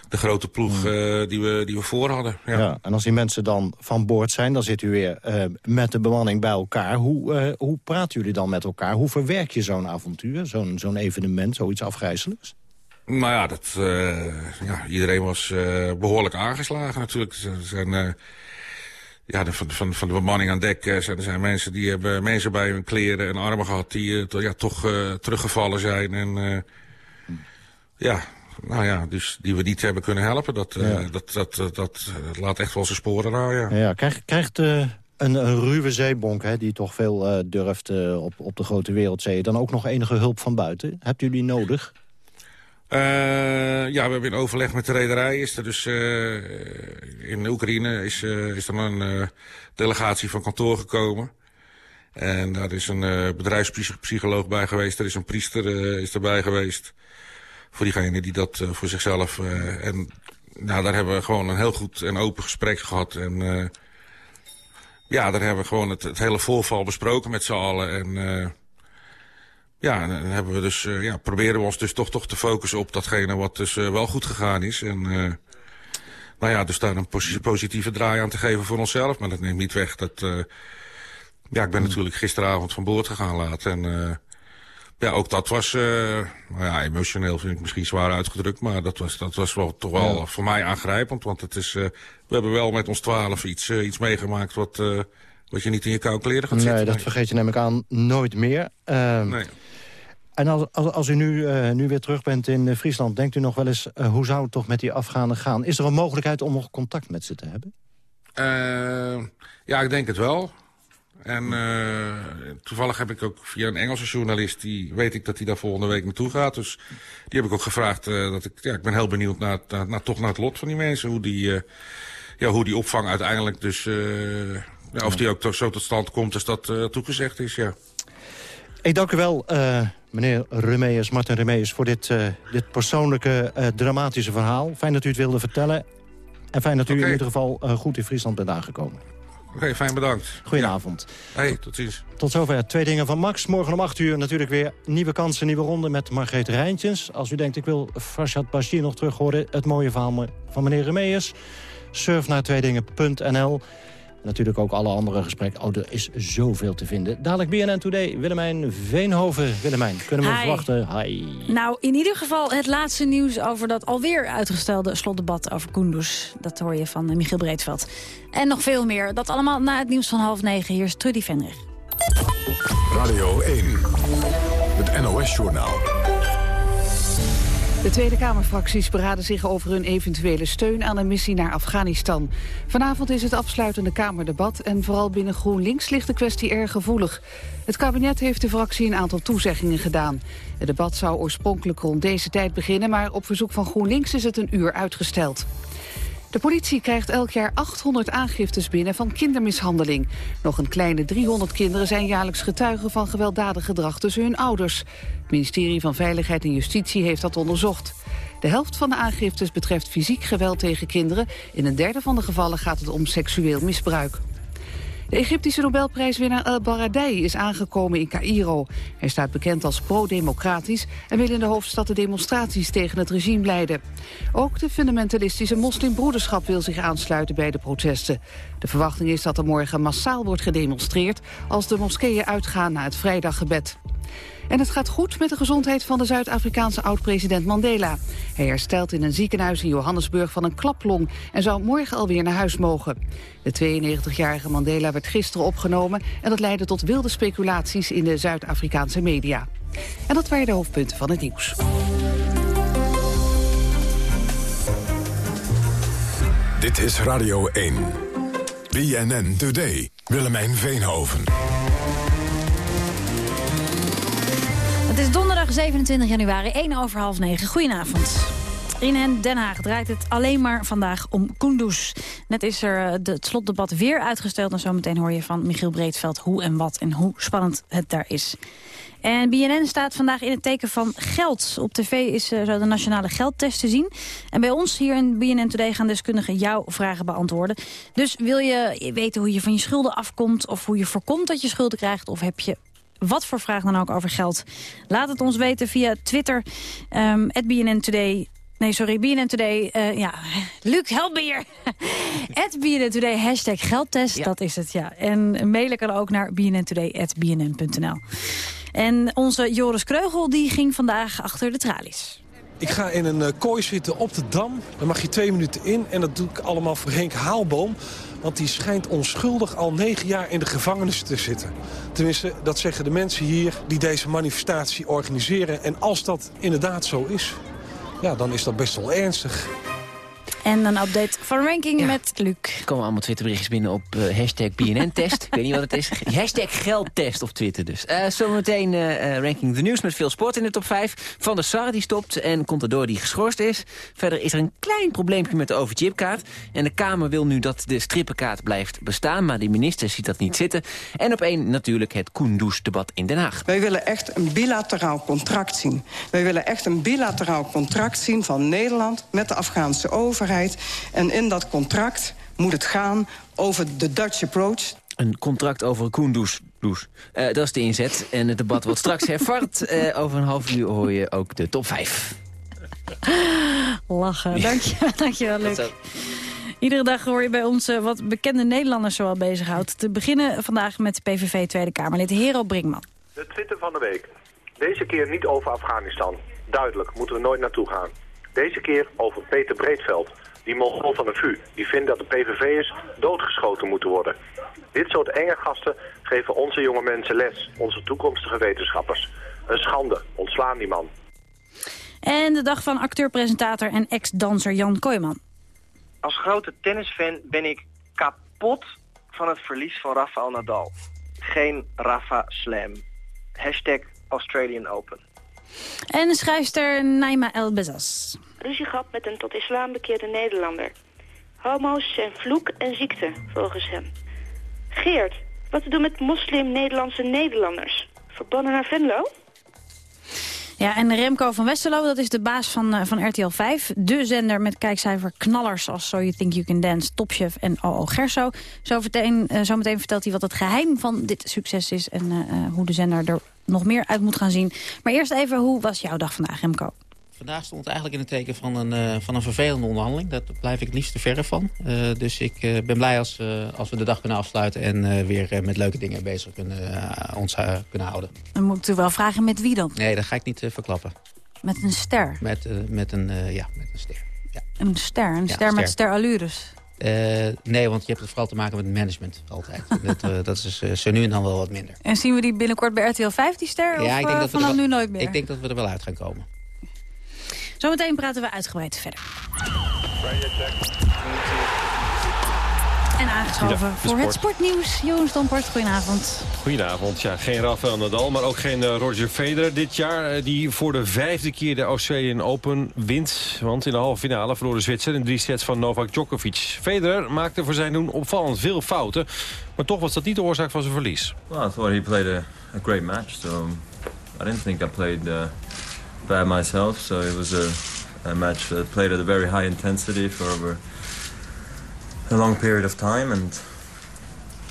de grote ploeg eh, die, we, die we voor hadden. Ja. Ja. En als die mensen dan van boord zijn, dan zit u weer eh, met de bemanning bij elkaar. Hoe, eh, hoe praten jullie dan met elkaar? Hoe verwerk je zo'n avontuur, zo'n zo'n evenement, zoiets afgrijzelijks? Nou ja, dat, eh, ja iedereen was eh, behoorlijk aangeslagen natuurlijk. Er zijn, eh, ja, de, van, van, van de bemanning aan dek zijn, er zijn mensen die hebben mensen bij hun kleren en armen gehad... die to- ja, toch teruggevallen zijn. En ja, nou ja, dus die we niet hebben kunnen helpen. Dat, Ja. dat, dat, dat, laat echt wel zijn sporen na, ja. Ja, krijgt, krijgt een, een ruwe zeebonk, hè, die toch veel durft op, op de grote wereldzeeën... dan ook nog enige hulp van buiten? Hebt u die nodig? Eh, ja, we hebben in overleg met de rederij. Is er dus eh, in Oekraïne is, eh, is er een delegatie van kantoor gekomen. En daar is een bedrijfspsycholoog bij geweest. Er is een priester is erbij geweest. Voor diegene die dat voor zichzelf... en nou, daar hebben we gewoon een heel goed en open gesprek gehad. En ja, daar hebben we gewoon het, het hele voorval besproken met z'n allen. En ja, dan hebben we dus, eh, ja, proberen we ons dus toch, toch te focussen op datgene wat dus eh, wel goed gegaan is. En eh, nou ja, dus daar een posi- positieve draai aan te geven voor onszelf. Maar dat neemt niet weg dat... ja, ik ben natuurlijk gisteravond van boord gegaan laat. En ja, ook dat was, nou ja, emotioneel vind ik misschien zwaar uitgedrukt. Maar dat was, dat was wel, toch wel Ja. voor mij aangrijpend. Want het is, we hebben wel met ons twaalf iets, iets meegemaakt wat, wat je niet in je koude kleren gaat Nee, zitten. dat vergeet je neem ik aan nooit meer. Ehm, Nee. En als, als, als u nu, eh, nu weer terug bent in eh, Friesland... denkt u nog wel eens, eh, hoe zou het toch met die Afghanen gaan? Is er een mogelijkheid om nog contact met ze te hebben? Eh, ja, ik denk het wel. En toevallig heb ik ook via een Engelse journalist... die weet ik dat hij daar volgende week naartoe gaat. Dus die heb ik ook gevraagd. dat ik, ja, ik ben heel benieuwd naar, het- naar, naar- toch naar het lot van die mensen. Hoe die, ja, hoe die opvang uiteindelijk dus... ja, of die ook toch zo tot stand komt als dat eh, toegezegd is, ja. Ik dank u wel, eh, meneer Remeus, Martin Remeus... voor dit, eh, dit persoonlijke, dramatische verhaal. Fijn dat u het wilde vertellen. En fijn dat u in ieder geval goed in Friesland bent aangekomen. Oké, fijn bedankt. Goedenavond. Hey, tot ziens. Tot zover twee dingen van Max. Morgen om 8 uur natuurlijk weer nieuwe kansen, nieuwe ronde met Margreet Rijntjens. Als u denkt, ik wil Farshad Bashir nog terug horen... het mooie verhaal van meneer Remeus. Surf naar tweedingen.nl. natuurlijk ook alle andere gesprekken. Oh, er is zoveel te vinden. Dadelijk BNN Today, Willemijn Veenhoven. Willemijn, kunnen we Hi. verwachten? Hi. Nou, in ieder geval het laatste nieuws over dat alweer uitgestelde slotdebat over Kunduz. Dat hoor je van eh, Michiel Breedveld. En nog veel meer. Dat allemaal na het nieuws van half negen. Hier is Trudy Vendrich. Radio 1, het NOS-journaal. De Tweede Kamerfracties beraden zich over hun eventuele steun aan een missie naar Afghanistan. Vanavond is het afsluitende Kamerdebat en vooral binnen GroenLinks ligt de kwestie erg gevoelig. Het kabinet heeft de fractie een aantal toezeggingen gedaan. Het debat zou oorspronkelijk rond deze tijd beginnen, maar op verzoek van GroenLinks is het een uur uitgesteld. De politie krijgt elk jaar 800 aangiftes binnen van kindermishandeling. Nog een kleine 300 kinderen zijn jaarlijks getuigen van gewelddadig gedrag tussen hun ouders. Het ministerie van Veiligheid en Justitie heeft dat onderzocht. De helft van de aangiftes betreft fysiek geweld tegen kinderen. In een derde van de gevallen gaat het om seksueel misbruik. De Egyptische Nobelprijswinnaar El Baradei is aangekomen in Cairo. Hij staat bekend als pro-democratisch en wil in de hoofdstad de demonstraties tegen het regime leiden. Ook de fundamentalistische moslimbroederschap wil zich aansluiten bij de protesten. De verwachting is dat er morgen massaal wordt gedemonstreerd als de moskeeën uitgaan na het vrijdaggebed. En het gaat goed met de gezondheid van de Zuid-Afrikaanse oud-president Mandela. Hij herstelt in een ziekenhuis in Johannesburg van een klaplong... en zou morgen alweer naar huis mogen. De 92-jarige Mandela werd gisteren opgenomen... en dat leidde tot wilde speculaties in de Zuid-Afrikaanse media. En dat waren de hoofdpunten van het nieuws. Dit is Radio 1. BNN Today. Willemijn Veenhoven. Het is donderdag 27 januari, 1 over half 9. Goedenavond. In Den Haag draait het alleen maar vandaag om Kunduz. Net is er eh, het slotdebat weer uitgesteld... en zometeen hoor je van Michiel Breedveld hoe en wat en hoe spannend het daar is. En BNN staat vandaag in het teken van geld. Op tv is eh, zo de nationale geldtest te zien. En bij ons hier in BNN Today gaan deskundigen jouw vragen beantwoorden. Dus wil je weten hoe je van je schulden afkomt... of hoe je voorkomt dat je schulden krijgt... of heb je wat voor vraag dan ook over geld. Laat het ons weten via Twitter, ehm BNN Today... Nee, sorry, BNN Today. eh, ja, Luc, help me hier. At BNN Today, hashtag geldtest, dat is het, ja. En mailen kan ook naar bnntoday.bnn.nl. En onze Joris Kreugel, die ging vandaag achter de tralies. Ik ga in een eh, kooi zitten op de Dam. Dan mag je twee minuten in. En dat doe ik allemaal voor Henk Haalboom. Want die schijnt onschuldig al negen jaar in de gevangenis te zitten. Tenminste, dat zeggen de mensen hier die deze manifestatie organiseren. En als dat inderdaad zo is, ja, dan is dat best wel ernstig. En een update van ranking met Luc. Er komen allemaal Twitterberichtjes binnen op eh, hashtag BNN-test. Ik weet niet wat het is. Hashtag geldtest op Twitter dus. Eh, zometeen eh, eh, ranking de nieuws met veel sport in de top 5. Van der Sar die stopt en Contador die geschorst is. Verder is er een klein probleempje met de overchipkaart. En de Kamer wil nu dat de strippenkaart blijft bestaan. Maar de minister ziet dat niet zitten. En op één natuurlijk het Koendoes-debat in Den Haag. Wij willen echt een bilateraal contract zien. Wij willen echt een bilateraal contract zien van Nederland met de Afghaanse overheid. En in dat contract moet het gaan over de Dutch approach. Een contract over Koendoes. Does. Eh, dat is de inzet. En het debat wordt straks hervat. Eh, over een half uur hoor je ook de top 5. Lachen. Ja. Dank je, dankjewel, Luc. Iedere dag hoor je bij ons eh, wat bekende Nederlanders zoal bezighoudt. Te beginnen vandaag met PVV Tweede Kamerlid Hero Brinkman. De Twitter van de week. Deze keer niet over Afghanistan. Duidelijk, moeten we nooit naartoe gaan. Deze keer over Peter Breedveld, die mongool van de VU. Die vindt dat de PVV'ers doodgeschoten moeten worden. Dit soort enge gasten geven onze jonge mensen les, onze toekomstige wetenschappers. Een schande, ontslaan die man. En de dag van acteur-presentator en ex-danser Jan Kooijman. Als grote tennisfan ben ik kapot van het verlies van Rafael Nadal. Geen Rafa Slam. Hashtag Australian Open. En schrijfster Naima El Bezas. Ruzie gehad met een tot islam bekeerde Nederlander. Homo's zijn vloek en ziekte, volgens hem. Geert, wat te doen met moslim-Nederlandse Nederlanders? Verbannen naar Venlo? Ja, en Remco van Westerlo, dat is de baas van, eh, van RTL 5. De zender met kijkcijfer knallers als So You Think You Can Dance, Topchef en OO Gerso. Zometeen, eh, zometeen vertelt hij wat het geheim van dit succes is... en eh, hoe de zender er nog meer uit moet gaan zien. Maar eerst even, hoe was jouw dag vandaag, Remco? Vandaag stond het eigenlijk in het teken van een, uh, van een vervelende onderhandeling. Daar blijf ik het liefst te verre van. Uh, dus ik uh, ben blij als, als we de dag kunnen afsluiten... en weer met leuke dingen bezig kunnen, ons kunnen houden. Dan moet u wel vragen met wie dan? Nee, dat ga ik niet verklappen. Met een ster? Met, met, een, ja, met een ster. Ja. Een ster? Een ja, ster, met sterallures? Nee, want je hebt het vooral te maken met management altijd. dat, dat is zo nu en dan wel wat minder. En zien we die binnenkort bij RTL 5, die ster? Ja, of ik denk dat we vanaf nu nooit meer? Ik denk dat we er wel uit gaan komen. Zometeen praten we uitgebreid verder. En aangeschoven voor het sportnieuws. Jonas Dompert, goedenavond. Goedenavond. Ja, geen Rafael Nadal, maar ook geen uh, Roger Federer dit jaar. Uh, die voor de vijfde keer de Australian Open wint. Want in de halve finale verloor de Zwitser in drie sets van Novak Djokovic. Federer maakte voor zijn doen opvallend veel fouten. Maar toch was dat niet de oorzaak van zijn verlies. Well, I thought he played a, a great match. So I didn't think I played... Uh... by myself. So it was a, a match that played at a very high intensity for over a long period of time, and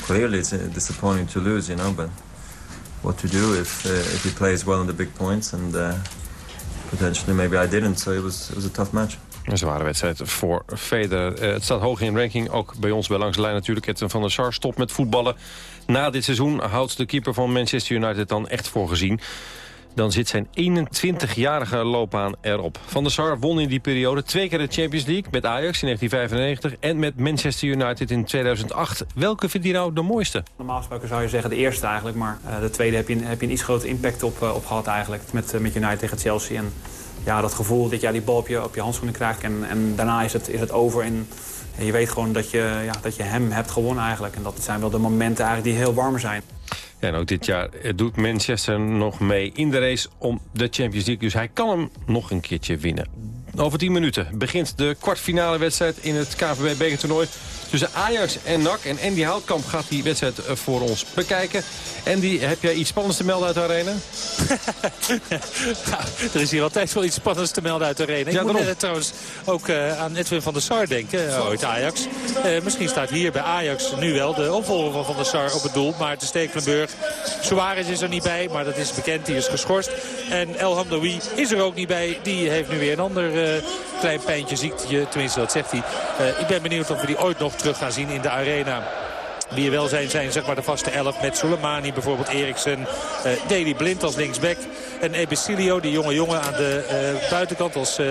clearly it's disappointing to lose, you know. But what to do if uh, if he plays well in the big points, and uh, potentially maybe I didn't. So it was it was a tough match. Een zware wedstrijd voor Federer. Uh, het staat hoog in ranking, ook bij ons bij Langs de Lijn natuurlijk. Edwin van der Sar stopt met voetballen. Na dit seizoen houdt de keeper van Manchester United dan echt voor gezien dan zit zijn 21-jarige loopbaan erop. Van der Sar won in die periode twee keer de Champions League... met Ajax in 1995 en met Manchester United in 2008. Welke vindt hij nou de mooiste? Normaal gesproken zou je zeggen de eerste eigenlijk... maar uh, de tweede heb je, heb je een iets groter impact op, uh, op gehad eigenlijk... Met, uh, met United tegen Chelsea. En ja, dat gevoel dat jij die bal op je, op je handschoenen krijgt... en, en daarna is het, is het over en je weet gewoon dat je, ja, dat je hem hebt gewonnen eigenlijk. En dat zijn wel de momenten eigenlijk die heel warm zijn. En ook dit jaar doet Manchester nog mee in de race om de Champions League. Dus hij kan hem nog een keertje winnen. Over 10 minuten begint de kwartfinale wedstrijd in het KVB bekertoernooi tussen Ajax en NAC. En Andy Houtkamp gaat die wedstrijd eh, voor ons bekijken. Andy, heb jij iets spannends te melden uit de arena? nou, er is hier altijd wel iets spannends te melden uit de arena. Ja, Ik moet uh, trouwens ook uh, aan Edwin van der Sar denken, ooit Ajax. misschien staat hier bij Ajax nu wel de opvolger van Van der Sar op het doel. Maar de Stekelenburg, Suarez is er niet bij, maar dat is bekend, die is geschorst. En El Hamdoui is er ook niet bij. Die heeft nu weer een ander klein pijntje ziekte, tenminste dat zegt hij. ik ben benieuwd of we die ooit nog terug gaan zien in de arena. Wie er wel zijn, zijn zeg maar de vaste elf met Soleimani, bijvoorbeeld Eriksen, uh, Daley Blind als linksback. En Ebesilio, die jonge jongen aan de uh, buitenkant als uh,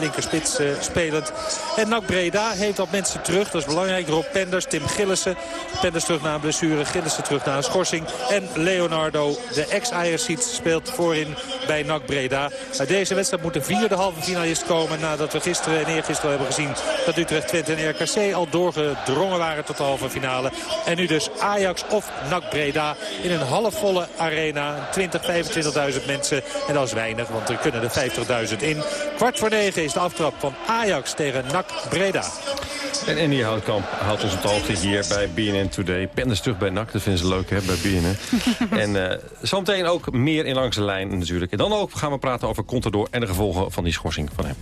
linkerspits spelend. En Nak Breda heeft wat mensen terug, dat is belangrijk. Rob Penders, Tim Gillissen. Penders terug na een blessure, Gillissen terug na een schorsing. En Leonardo, de ex-Ajaxiet, speelt voorin bij Nak Breda. Uit deze wedstrijd moet de vierde halve finalist komen nadat we gisteren en eergisteren hebben gezien dat Utrecht, Twente en RKC al doorgedrongen waren tot de halve finale. En nu dus Ajax of NAC Breda in een halfvolle arena. 20, 25.000 mensen. En dat is weinig, want er kunnen er 50.000 in. Kwart voor negen is de aftrap van Ajax tegen NAC Breda. En Andy Houtkamp houdt ons op hoogte hier bij BNN Today. Penders terug bij NAC, dat vinden ze leuk hè, bij BNN. en uh, zometeen ook meer in langs de lijn natuurlijk. En dan ook gaan we praten over Contador en de gevolgen van die schorsing van hem.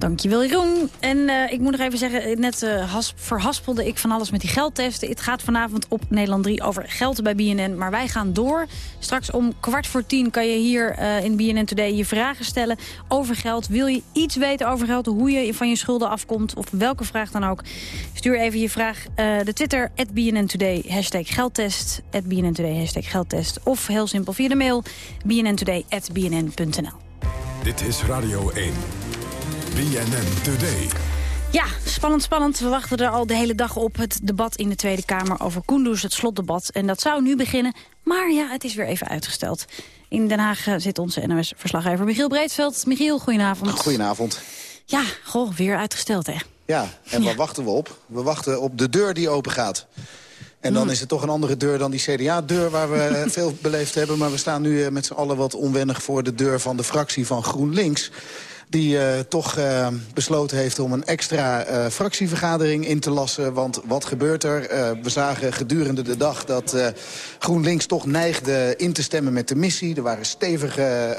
Dankjewel Jeroen. En uh, ik moet nog even zeggen, net uh, verhaspelde ik van alles met die geldtesten. Het gaat vanavond op Nederland 3 over geld bij BNN. Maar wij gaan door. Straks om kwart voor tien kan je hier in BNN Today je vragen stellen over geld. Wil je iets weten over geld, hoe je van je schulden afkomt... of welke vraag dan ook, stuur even je vraag. de Twitter, at BNN Today, hashtag geldtest. At BNN Today, hashtag geldtest. Of heel simpel via de mail, bnntoday.bnn.nl. Dit is Radio 1. BNN Today. Ja, spannend, spannend. We wachten er al de hele dag op het debat in de Tweede Kamer over Kunduz, het slotdebat. En dat zou nu beginnen, maar ja, het is weer even uitgesteld. In Den Haag eh, zit onze NOS-verslaggever Michiel Breedveld. Michiel, goedenavond. Goedenavond. Ja, goh, weer uitgesteld, hè? Ja, en waar wachten we op? We wachten op de deur die open gaat. En dan mm. is het toch een andere deur dan die CDA-deur waar we eh, veel beleefd hebben. Maar we staan nu eh, met z'n allen wat onwennig voor de deur van de fractie van GroenLinks die uh, toch uh, besloten heeft om een extra uh, fractievergadering in te lassen. Want wat gebeurt er? we zagen gedurende de dag dat GroenLinks toch neigde in te stemmen met de missie. Er waren stevige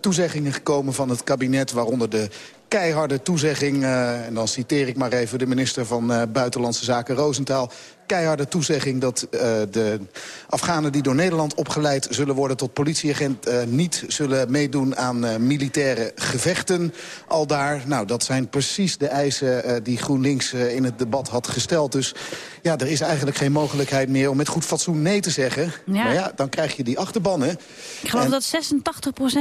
toezeggingen gekomen van het kabinet, waaronder de keiharde toezegging, uh, en dan citeer ik maar even de minister van uh, Buitenlandse Zaken Roosentaal keiharde toezegging dat de Afghanen die door Nederland opgeleid zullen worden tot politieagent niet zullen meedoen aan militaire gevechten. Al daar, nou dat zijn precies de eisen die GroenLinks in het debat had gesteld. Dus ja, er is eigenlijk geen mogelijkheid meer om met goed fatsoen nee te zeggen. Ja. Maar ja, dan krijg je die achterban, hè. Ik geloof en, dat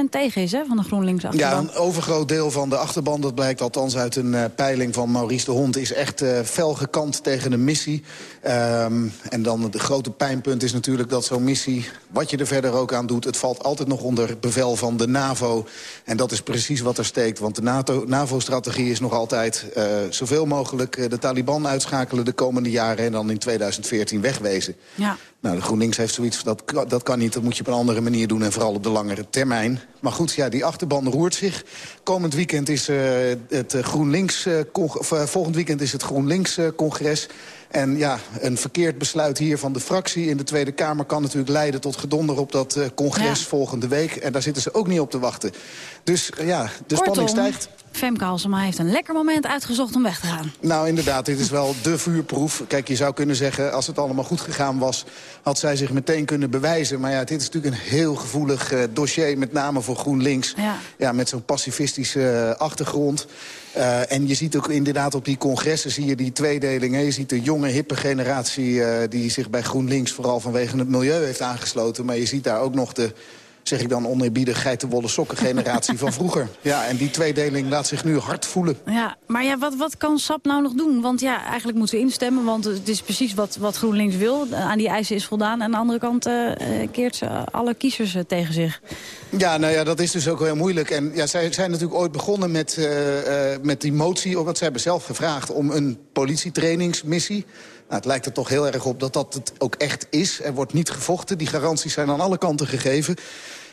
86% tegen is, hè, van de GroenLinks achterban. Ja, een overgroot deel van de achterban, dat blijkt althans uit een uh, peiling van Maurice de Hond... is echt uh, fel gekant tegen de missie. Um, en dan het grote pijnpunt is natuurlijk dat zo'n missie... wat je er verder ook aan doet, het valt altijd nog onder bevel van de NAVO. En dat is precies wat er steekt, want de NAVO-strategie is nog altijd... Uh, zoveel mogelijk de Taliban uitschakelen de komende jaren en dan in 2014 wegwezen. Ja. Nou, de GroenLinks heeft zoiets, dat, dat kan niet, dat moet je op een andere manier doen... en vooral op de langere termijn. Maar goed, ja, die achterban roert zich. Komend weekend is uh, het GroenLinks, uh, of, volgend weekend is het GroenLinks-congres... En ja, een verkeerd besluit hier van de fractie in de Tweede Kamer... kan natuurlijk leiden tot gedonder op dat uh, congres ja. volgende week. En daar zitten ze ook niet op te wachten. Dus uh, ja, de Kortom, spanning stijgt. Femke Halsema heeft een lekker moment uitgezocht om weg te gaan. Nou, inderdaad, dit is wel de vuurproef. Kijk, je zou kunnen zeggen, als het allemaal goed gegaan was... had zij zich meteen kunnen bewijzen. Maar ja, dit is natuurlijk een heel gevoelig uh, dossier... met name voor GroenLinks. Ja, ja met zo'n pacifistische achtergrond. Uh, en je ziet ook inderdaad op die congressen zie je die tweedeling. Je ziet de jonge, hippe generatie uh, die zich bij GroenLinks... vooral vanwege het milieu heeft aangesloten. Maar je ziet daar ook nog de zeg ik dan oneerbiedig, geitenwolle sokken generatie van vroeger. Ja, en die tweedeling laat zich nu hard voelen. Ja, maar ja, wat, wat kan SAP nou nog doen? Want ja, eigenlijk moeten we instemmen, want het is precies wat, wat GroenLinks wil. Aan die eisen is voldaan. En aan de andere kant uh, keert ze alle kiezers uh, tegen zich. Ja, nou ja, dat is dus ook heel moeilijk. En ja, zij zijn natuurlijk ooit begonnen met, uh, met die motie, of wat zij hebben zelf gevraagd, om een politietrainingsmissie. Nou, het lijkt er toch heel erg op dat dat het ook echt is. Er wordt niet gevochten. Die garanties zijn aan alle kanten gegeven.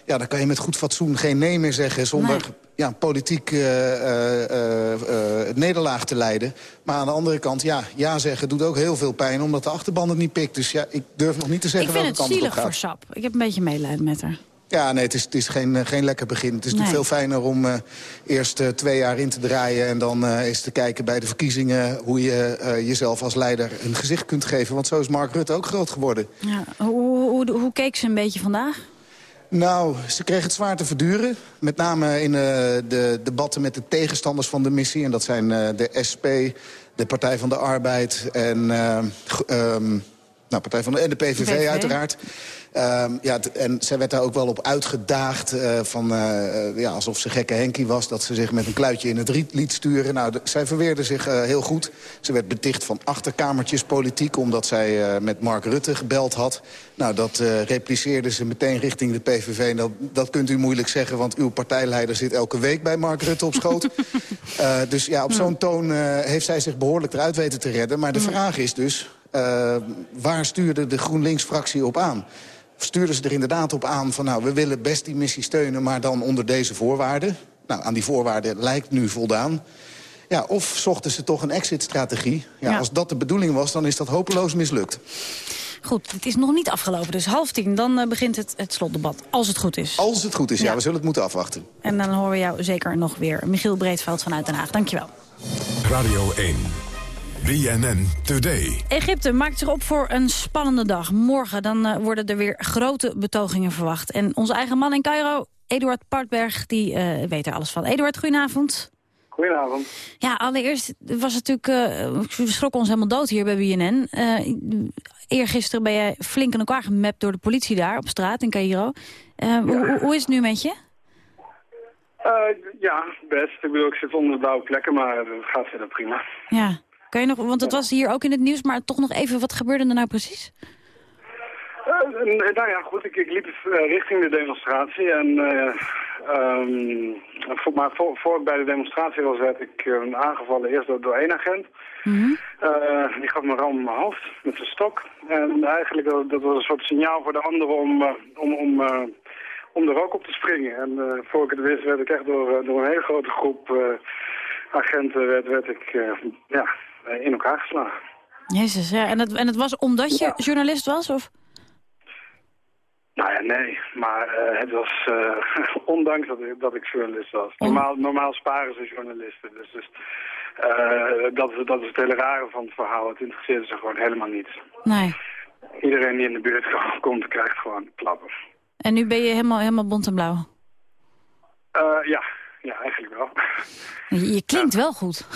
Ja, dan kan je met goed fatsoen geen nee meer zeggen... zonder nee. ja, politiek uh, uh, uh, nederlaag te leiden. Maar aan de andere kant, ja, ja zeggen doet ook heel veel pijn... omdat de achterban het niet pikt. Dus ja, ik durf nog niet te zeggen welke kant het op gaat. Ik vind het zielig voor Sap. Ik heb een beetje medelijden met haar. Ja, nee, het is, het is geen, geen lekker begin. Het is nee. natuurlijk veel fijner om uh, eerst uh, twee jaar in te draaien... en dan uh, eens te kijken bij de verkiezingen... hoe je jezelf als leider een gezicht kunt geven. Want zo is Mark Rutte ook groot geworden. Ja. Hoe, hoe, hoe keek ze een beetje vandaag? Nou, ze kreeg het zwaar te verduren. Met name in uh, de debatten met de tegenstanders van de missie. En dat zijn uh, de SP, de Partij van de Arbeid en, uh, um, nou, Partij van de, en de PVV, PVV. uiteraard. Um, ja, en zij werd daar ook wel op uitgedaagd, uh, van, uh, ja, alsof ze gekke Henkie was... dat ze zich met een kluitje in het riet liet sturen. Nou, de, zij verweerde zich uh, heel goed. Ze werd beticht van achterkamertjes politiek... omdat zij met Mark Rutte gebeld had. Nou, dat repliceerde ze meteen richting de PVV. En dat, dat kunt u moeilijk zeggen, want uw partijleider zit elke week... bij Mark Rutte op schoot. dus ja, op zo'n toon heeft zij zich behoorlijk eruit weten te redden. Maar de vraag is dus, waar stuurde de GroenLinks-fractie op aan? Stuurden ze er inderdaad op aan van... nou, we willen best die missie steunen, maar dan onder deze voorwaarden. Nou, aan die voorwaarden lijkt nu voldaan. Ja, of zochten ze toch een exit-strategie. Ja, ja. Als dat de bedoeling was, dan is dat hopeloos mislukt. Goed, het is nog niet afgelopen, dus half tien. Dan uh, begint het, het slotdebat, als het goed is. Als het goed is, ja. ja. We zullen het moeten afwachten. En dan horen we jou zeker nog weer. Michiel Breedveld vanuit Den Haag, dankjewel. Radio 1. BNN Today. Egypte maakt zich op voor een spannende dag. Morgen dan uh, worden er weer grote betogingen verwacht. En onze eigen man in Cairo, Eduard Partberg, die uh, weet er alles van. Eduard, goedenavond. Goedenavond. Ja, allereerst was het natuurlijk... Uh, we schrokken ons helemaal dood hier bij BNN. Uh, eergisteren ben jij flink in elkaar gemapt door de politie daar op straat in Cairo. Ja. Hoe, hoe is het nu met je? ja, best. Ik bedoel, ik zit onder de blauwe plekken, maar het gaat verder prima. Ja. Kan je nog, want het was hier ook in het nieuws, maar toch nog even, wat gebeurde er nou precies? Uh, nou ja, goed, ik, ik liep uh, richting de demonstratie en um, voor, maar voor, voor ik bij de demonstratie was, werd ik aangevallen eerst door, door één agent. Mm -hmm. die gaf me ram in mijn hoofd met zijn stok. En eigenlijk dat, dat was een soort signaal voor de anderen om, om, om, om er ook op te springen. En voor ik het wist werd ik echt door, door een hele grote groep agenten werd, werd ik ja, in elkaar geslagen. Jezus, ja. En het, en het was omdat je journalist was? Of? Nou ja, nee. Maar uh, het was, uh, ondanks dat ik, dat ik journalist was. Normaal, normaal sparen ze journalisten. Dus, dus uh, dat, is, dat is het hele rare van het verhaal. Het interesseerde ze gewoon helemaal niet. Nee. Iedereen die in de buurt komt, krijgt gewoon klappen. En nu ben je helemaal, helemaal bont en blauw? ja, ja, eigenlijk wel. Je, je klinkt wel goed.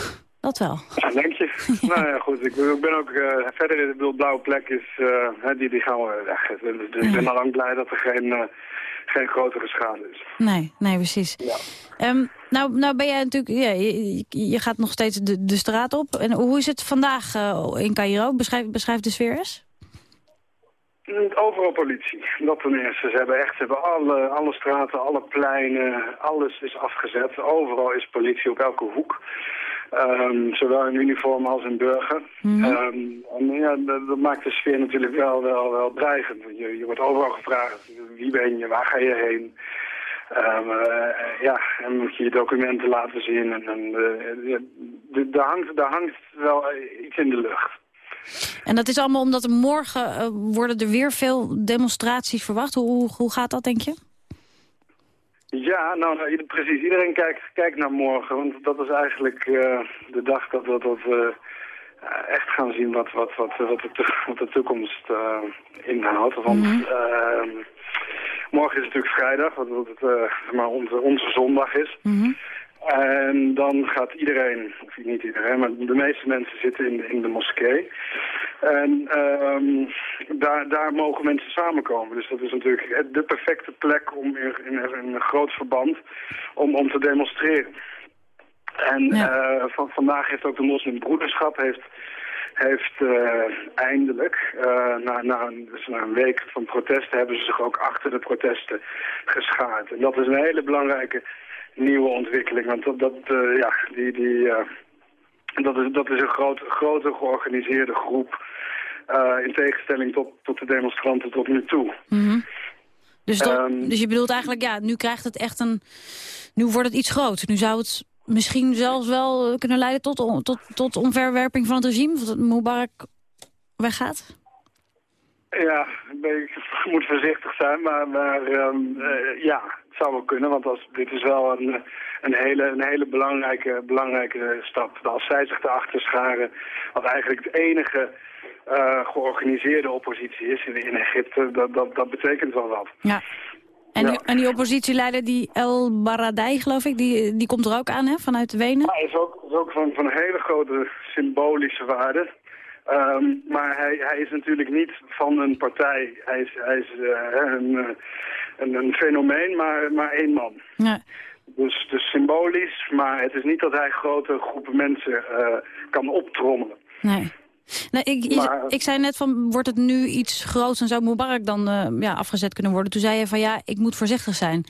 Dat wel. Ja, denk je. nou ja, goed. Ik, ik ben ook uh, verder in de blauwe plek is, uh, die, die gaan we weg. Dus, dus ik ben al lang blij dat er geen, uh, geen grotere schade is. Nee, nee, precies. Ja. Um, nou, nou ben jij natuurlijk, ja, je, je gaat nog steeds de, de straat op. En hoe is het vandaag in Cairo? Beschrijf, beschrijf de sfeer eens. Overal politie, dat ten eerste. Ze hebben echt ze hebben alle, alle straten, alle pleinen, alles is afgezet. Overal is politie op elke hoek. Um, zowel in uniform als in burger. Mm -hmm. um, en ja, dat, dat, maakt de sfeer natuurlijk wel, wel, wel dreigend. Je, je wordt overal gevraagd, wie ben je, waar ga je heen? Um, uh, ja, en moet je je documenten laten zien. En, en uh, daar hangt, hangt wel iets in de lucht. En dat is allemaal omdat er morgen uh, worden er weer veel demonstraties verwacht. Hoe, hoe gaat dat, denk je? Ja, nou, nou precies. Iedereen kijkt, kijkt naar morgen. Want dat is eigenlijk uh, de dag dat, dat, dat we uh, echt gaan zien wat, wat, wat, wat, de, wat de toekomst uh, inhoudt. Want mm -hmm. morgen is natuurlijk vrijdag, wat, wat het, maar onze, onze zondag is. Mm -hmm. En dan gaat iedereen, of niet iedereen, maar de meeste mensen zitten in de, in de moskee. En um, daar, daar mogen mensen samenkomen. Dus dat is natuurlijk de perfecte plek om in, een groot verband om, om te demonstreren. En ja. uh, van, vandaag heeft ook de moslimbroederschap heeft, heeft uh, eindelijk, uh, na, na, dus na een week van protesten, hebben ze zich ook achter de protesten geschaard. En dat is een hele belangrijke nieuwe ontwikkeling. Want dat, dat uh, ja, die, die, uh, dat, is, dat is een groot, grote georganiseerde groep. Uh, in tegenstelling tot, tot de demonstranten tot nu toe. Mm -hmm. dus, dat, um, dus je bedoelt eigenlijk, ja, nu krijgt het echt een... Nu wordt het iets groot. Nu zou het misschien zelfs wel kunnen leiden tot, tot, tot omverwerping van het regime. Dat Mubarak weggaat? Ja, ik moet voorzichtig zijn, maar, maar um, uh, ja, zou wel kunnen. Want als, dit is wel een, een, hele, een hele belangrijke, belangrijke stap. Als zij zich erachter scharen, wat eigenlijk het enige uh, georganiseerde oppositie is in, in Egypte, dat, dat, dat betekent wel wat. Ja. En, ja. die, en die oppositieleider, die El Baradei, geloof ik, die, die komt er ook aan, hè, vanuit Wenen? Ja, is ook, is ook van, van hele grote symbolische waarde. Um, maar hij, hij is natuurlijk niet van een partij. Hij is, hij is uh, een, een, een, fenomeen, maar, maar één man. Ja. Dus, dus symbolisch, maar het is niet dat hij grote groepen mensen uh, kan optrommelen. Nee. Nou, ik, maar, ik zei net van, wordt het nu iets groots en zou Mubarak dan uh, ja, afgezet kunnen worden? Toen zei je van, ja, ik moet voorzichtig zijn.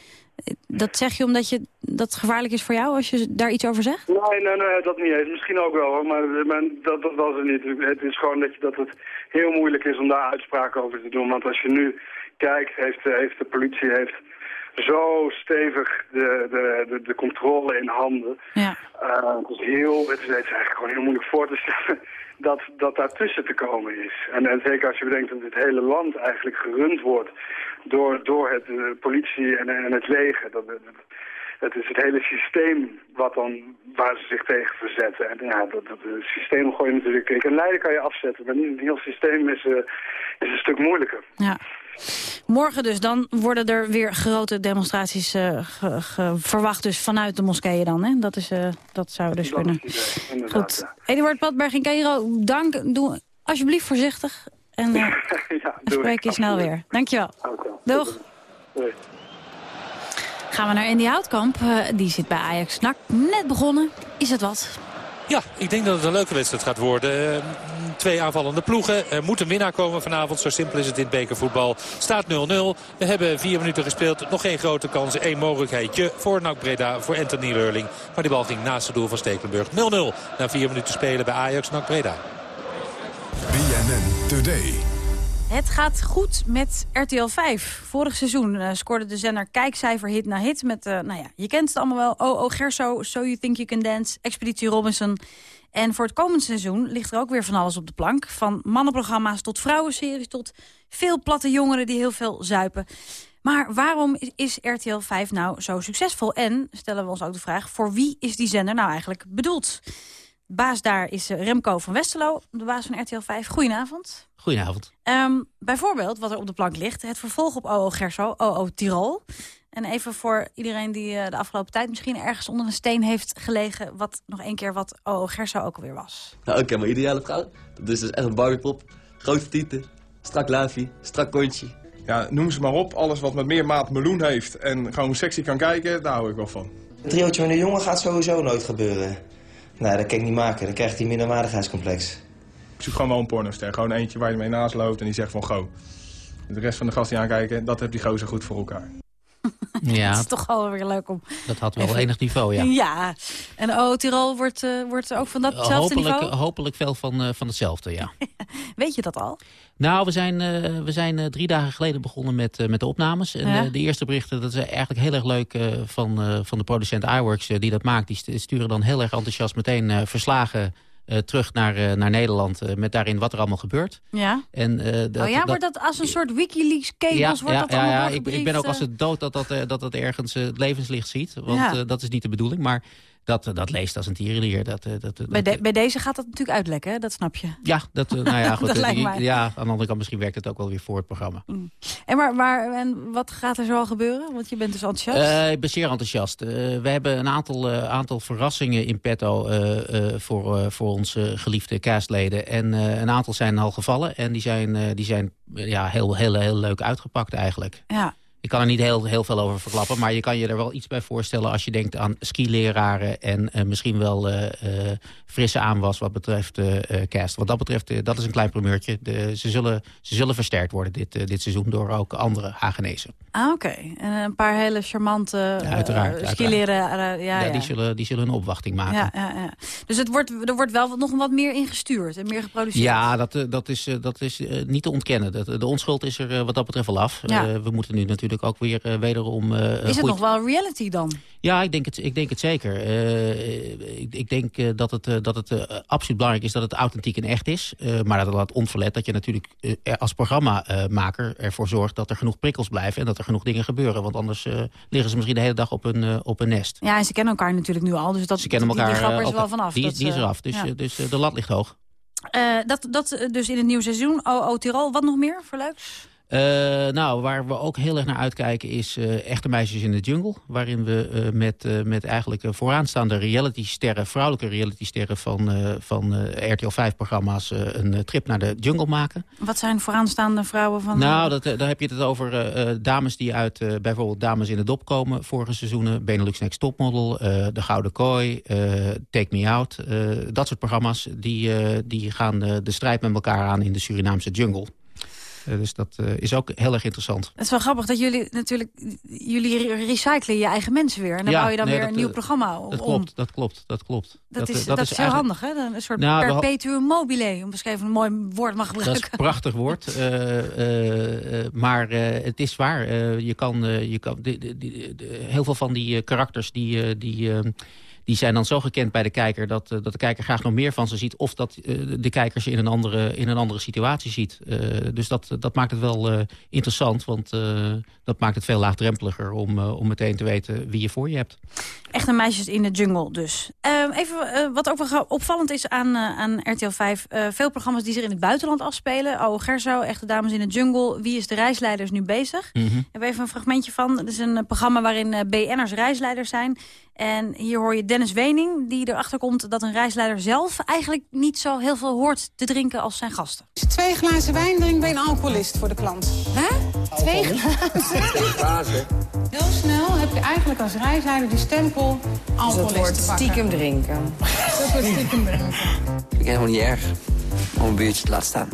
Dat zeg je omdat je, dat gevaarlijk is voor jou als je daar iets over zegt? Nee, nee, nee dat niet eens. Misschien ook wel, maar, maar dat, dat was het niet. Het is gewoon dat, je, dat het heel moeilijk is om daar uitspraken over te doen. Want als je nu kijkt, heeft, heeft de politie heeft zo stevig de, de, de, de controle in handen. Ja. Uh, het, is heel, het, is, eigenlijk gewoon heel moeilijk voor te stellen dat, dat daartussen te komen is. En, en zeker als je bedenkt dat het hele land eigenlijk gerund wordt door, door het uh, politie en, en het leger. Dat, dat, het is het hele systeem wat dan, waar ze zich tegen verzetten. En ja, dat, dat het systeem gooi je natuurlijk... Kijk, een leider kan je afzetten, maar niet, het hele systeem is, uh, is een stuk moeilijker. Ja. Morgen dus, dan worden er weer grote demonstraties uh, ge, ge, verwacht. Dus vanuit de moskeeën dan, hè? Dat, is, uh, dat zou dus dat kunnen. Idee, Goed. Ja. Eduard Padberg in Cairo, dank. Doe alsjeblieft voorzichtig. En uh, ja, spreek je snel weer. Dankjewel. Okay. Doeg. Doei. Gaan we naar Andy Houtkamp. Uh, die zit bij Ajax NAC. Net begonnen. Is het wat? Ja, ik denk dat het een leuke wedstrijd gaat worden. Twee aanvallende ploegen. Er moet een winnaar komen vanavond. Zo simpel is het in het bekervoetbal. Staat 0-0. We hebben vier minuten gespeeld. Nog geen grote kansen. Eén mogelijkheidje voor NAC Breda. Voor Anthony Leurling. Maar die bal ging naast het doel van Stekelenburg. 0-0 na vier minuten spelen bij Ajax NAC Breda. BNN Today. Het gaat goed met RTL 5. Vorig seizoen uh, scoorde de zender kijkcijfer hit na hit met, uh, nou ja, je kent het allemaal wel. Oh, oh, Gerso, So You Think You Can Dance, Expeditie Robinson En voor het komend seizoen ligt er ook weer van alles op de plank. Van mannenprogramma's tot vrouwenseries tot veel platte jongeren die heel veel zuipen. Maar waarom is RTL 5 nou zo succesvol? En, stellen we ons ook de vraag, voor wie is die zender nou eigenlijk bedoeld? Baas daar is eh, Remco van Westerlo, de baas van RTL 5. Goedenavond. Goedenavond. Um, bijvoorbeeld, wat er op de plank ligt, het vervolg op OO Gerso, OO Tirol. En even voor iedereen die uh, de afgelopen tijd misschien ergens onder een steen heeft gelegen... wat nog één keer wat OO Gerso ook alweer was. Nou, oké, okay, maar ideale vrouw, dat is dus echt een barbiepop. Grote tieten, strak laafje, strak kontje. Ja, noem ze maar op. Alles wat met meer maat meloen heeft en gewoon sexy kan kijken, daar hou ik wel van. Een triootje met een jongen gaat sowieso nooit gebeuren. Nee, dat kan ik niet maken. Dan krijgt hij een minderwaardigheidscomplex. Ik zoek gewoon wel een pornoster. Gewoon eentje waar je mee naast loopt en die zegt van go. De rest van de gasten die aankijken, dat heeft die gozer goed voor elkaar. Ja. dat is toch wel weer leuk om... Dat had wel enig niveau, ja. Ja, en O Tirol wordt, uh, wordt ook van datzelfde hopelijk, niveau? Hopelijk veel van, uh, van hetzelfde, ja. Weet je dat al? Nou, we zijn, uh, we zijn drie dagen geleden begonnen met, met de opnames. En ja. de eerste berichten, dat is eigenlijk heel erg leuk van, van de producent iWorks die dat maakt. Die sturen dan heel erg enthousiast meteen verslagen terug naar, uh, naar Nederland uh, met daarin wat er allemaal gebeurt. Ja. En, dat, oh ja, wordt dat als een soort Wikileaks kabels ja, wordt ja, dat ja, allemaal ja, ik, ik ben ook als het dood dat dat, dat, dat ergens het levenslicht ziet. Want Ja. dat is niet de bedoeling. Maar dat, dat leest als een tierenlier. Dat, dat, dat, Bij, de- bij deze gaat dat natuurlijk uitlekken, hè? dat snap je. Ja, dat, nou ja, goed, Dat die- ja, aan de andere kant misschien werkt het ook wel weer voor het programma. En, maar, maar, en wat gaat er zoal gebeuren? Want je bent dus enthousiast. Eh, ik ben zeer enthousiast. Eh, we hebben een aantal, eh, aantal verrassingen in petto eh, eh, voor, eh, voor onze geliefde castleden. En eh, een aantal zijn al gevallen. En die zijn, eh, die zijn eh, ja, heel, heel, heel leuk uitgepakt eigenlijk. Ja. Ik kan er niet heel, heel veel over verklappen. Maar je kan je er wel iets bij voorstellen als je denkt aan skileraren. En eh, misschien wel eh, eh, frisse aanwas wat betreft cast. Wat dat betreft, dat is een klein primeurtje. De, ze, zullen, ze zullen versterkt worden dit, dit seizoen door ook andere Hagenezen. Ah, oké. En een paar hele charmante Ja, uiteraard, skileraren. ja, Ja, ja. Die, zullen, die zullen een opwachting maken. Ja, ja. Dus het wordt, er wordt wel nog wat meer ingestuurd en meer geproduceerd. Ja, dat, dat is, dat is niet te ontkennen. Dat, de onschuld is er wat dat betreft wel af. We moeten nu natuurlijk ook weer eh, wederom... eh, Is het nog wel reality dan? Ja, ik denk het, ik denk het zeker. Eh, ik, ik denk eh, dat het, eh, dat het eh, absoluut belangrijk is dat het authentiek en echt is. Eh, maar dat het laat onverlet dat je natuurlijk eh, als programmamaker ervoor zorgt... dat er genoeg prikkels blijven en dat er genoeg dingen gebeuren. Want anders eh, liggen ze misschien de hele dag op een, eh, op een nest. Ja, en ze kennen elkaar natuurlijk nu al. Dus dat, Ze kennen elkaar. die, die grap eh, is wel vanaf. Die, dat, die is eh, eraf. Dus, ja. eh, dus eh, de lat ligt hoog. Eh, dat, dat eh, dus in het nieuwe seizoen. OO Tirol, wat nog meer voor leuks? Eh, nou, waar we ook heel erg naar uitkijken is eh, Echte Meisjes in de Jungle. Waarin we eh, met, met eigenlijk vooraanstaande realitysterren, vrouwelijke realitysterren van, van RTL 5-programma's eh, een trip naar de jungle maken. Wat zijn vooraanstaande vrouwen van... Nou, dat, daar heb je het over dames die uit bijvoorbeeld Dames in de Dop komen vorige seizoenen. Benelux Next Topmodel, De Gouden Kooi, Take Me Out. dat soort programma's die, die gaan de strijd met elkaar aan in de Surinaamse jungle. Eh, dus dat eh, is ook heel erg interessant. Het is wel grappig dat jullie natuurlijk... Jullie re- recyclen je eigen mensen weer. En dan Ja, bouw je dan nee, weer dat, een nieuw eh, programma om. Dat klopt, dat klopt, dat klopt. Dat, is, dat, is heel handig, hè? Een soort Nou, perpetuum mobile, om beschreven een mooi woord mag Dat is gebruiken. een prachtig woord. maar het is waar. je kan, je kan, heel veel van die karakters die, die, die zijn dan zo gekend bij de kijker... Dat, eh, dat de kijker graag nog meer van ze ziet... of dat eh, de kijker ze in een andere, in een andere situatie ziet. Eh, dus dat, dat maakt het wel interessant. Want dat maakt het veel laagdrempeliger... Om, om meteen te weten wie je voor je hebt. Echte meisjes in de jungle dus. Ehm, even wat ook wel opvallend is aan, aan RTL 5. eh, veel programma's die zich in het buitenland afspelen. Oh, Gerso, Echte Dames in de Jungle. Wie is de reisleider is nu bezig. Mhm. Ik heb even een fragmentje van. Het is een programma waarin BN'ers reisleiders zijn. En hier hoor je Dennis Wening die erachter komt dat een reisleider zelf... eigenlijk niet zo heel veel hoort te drinken als zijn gasten. Als je twee glazen wijn drinkt, ben je een alcoholist voor de klant. Hè? Twee glazen? Heel snel heb je eigenlijk als reisleider die stempel alcoholist wordt te pakken. stiekem drinken. Dat wordt stiekem drinken. Vind ik helemaal niet erg om een biertje te laten staan.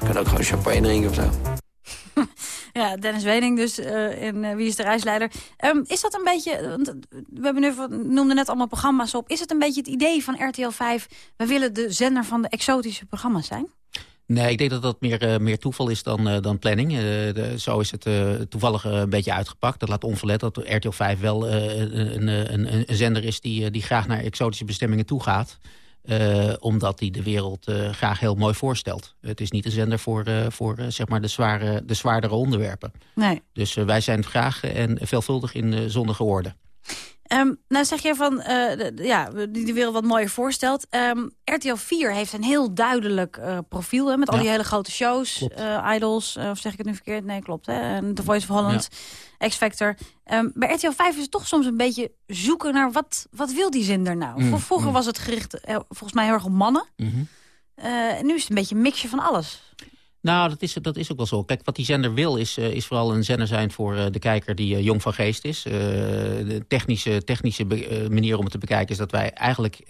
Ik kan ook gewoon champagne drinken of zo. Ja, Dennis Wening dus eh, in eh, Wie is de reisleider. Ehm, is dat een beetje, want we hebben nu, noemden net allemaal programma's op. Is het een beetje het idee van RTL 5... we willen de zender van de exotische programma's zijn? Nee, ik denk dat dat meer, eh, meer toeval is dan, eh, dan planning. Eh, zo is het eh, toevallig eh, een beetje uitgepakt. Dat laat onverlet dat RTL 5 wel eh, een, een, een, zender is die, eh, die graag naar exotische bestemmingen toe gaat. Omdat hij de wereld graag heel mooi voorstelt. Het is niet een zender voor, voor zeg maar de, zware, de zwaardere onderwerpen. Nee. Dus wij zijn graag en veelvuldig in zonnige woorden. Um, nou zeg je van, uh, ja, die de wereld wat mooier voorstelt. Um, RTL 4 heeft een heel duidelijk uh, profiel, hè, met al die hele grote shows. Uh, Idols, of zeg ik het nu verkeerd? Nee, klopt. Hè? The Voice of Holland, ja. X-Factor. Um, bij RTL 5 is het toch soms een beetje zoeken naar wat, wat wil die zender nou? Mm, Vroeger mm. was het gericht volgens mij heel erg op mannen. Mm -hmm. nu is het een beetje een mixje van alles. Nou, dat is, dat is ook wel zo. Kijk, wat die zender wil is, uh, is vooral een zender zijn voor uh, de kijker die uh, jong van geest is. de technische, technische manier om het te bekijken is dat wij eigenlijk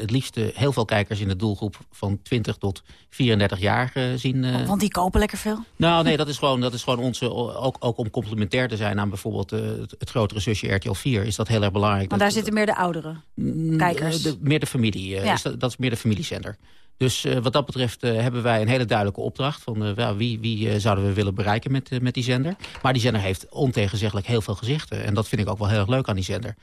het liefste heel veel kijkers in de doelgroep van 20 tot 34 jaar zien. Want die kopen lekker veel? Nou, nee, dat is gewoon, dat is gewoon onze, ook, ook om complementair te zijn aan bijvoorbeeld het, het, grotere zusje RTL 4 is dat heel erg belangrijk. Maar daar zitten meer de oudere kijkers? De, meer de familie, ja. is dat, dat is meer de familiezender. Dus uh, wat dat betreft uh, hebben wij een hele duidelijke opdracht... van uh, wie, wie zouden we willen bereiken met, met die zender. Maar die zender heeft ontegenzeggelijk heel veel gezichten. En dat vind ik ook wel heel erg leuk aan die zender.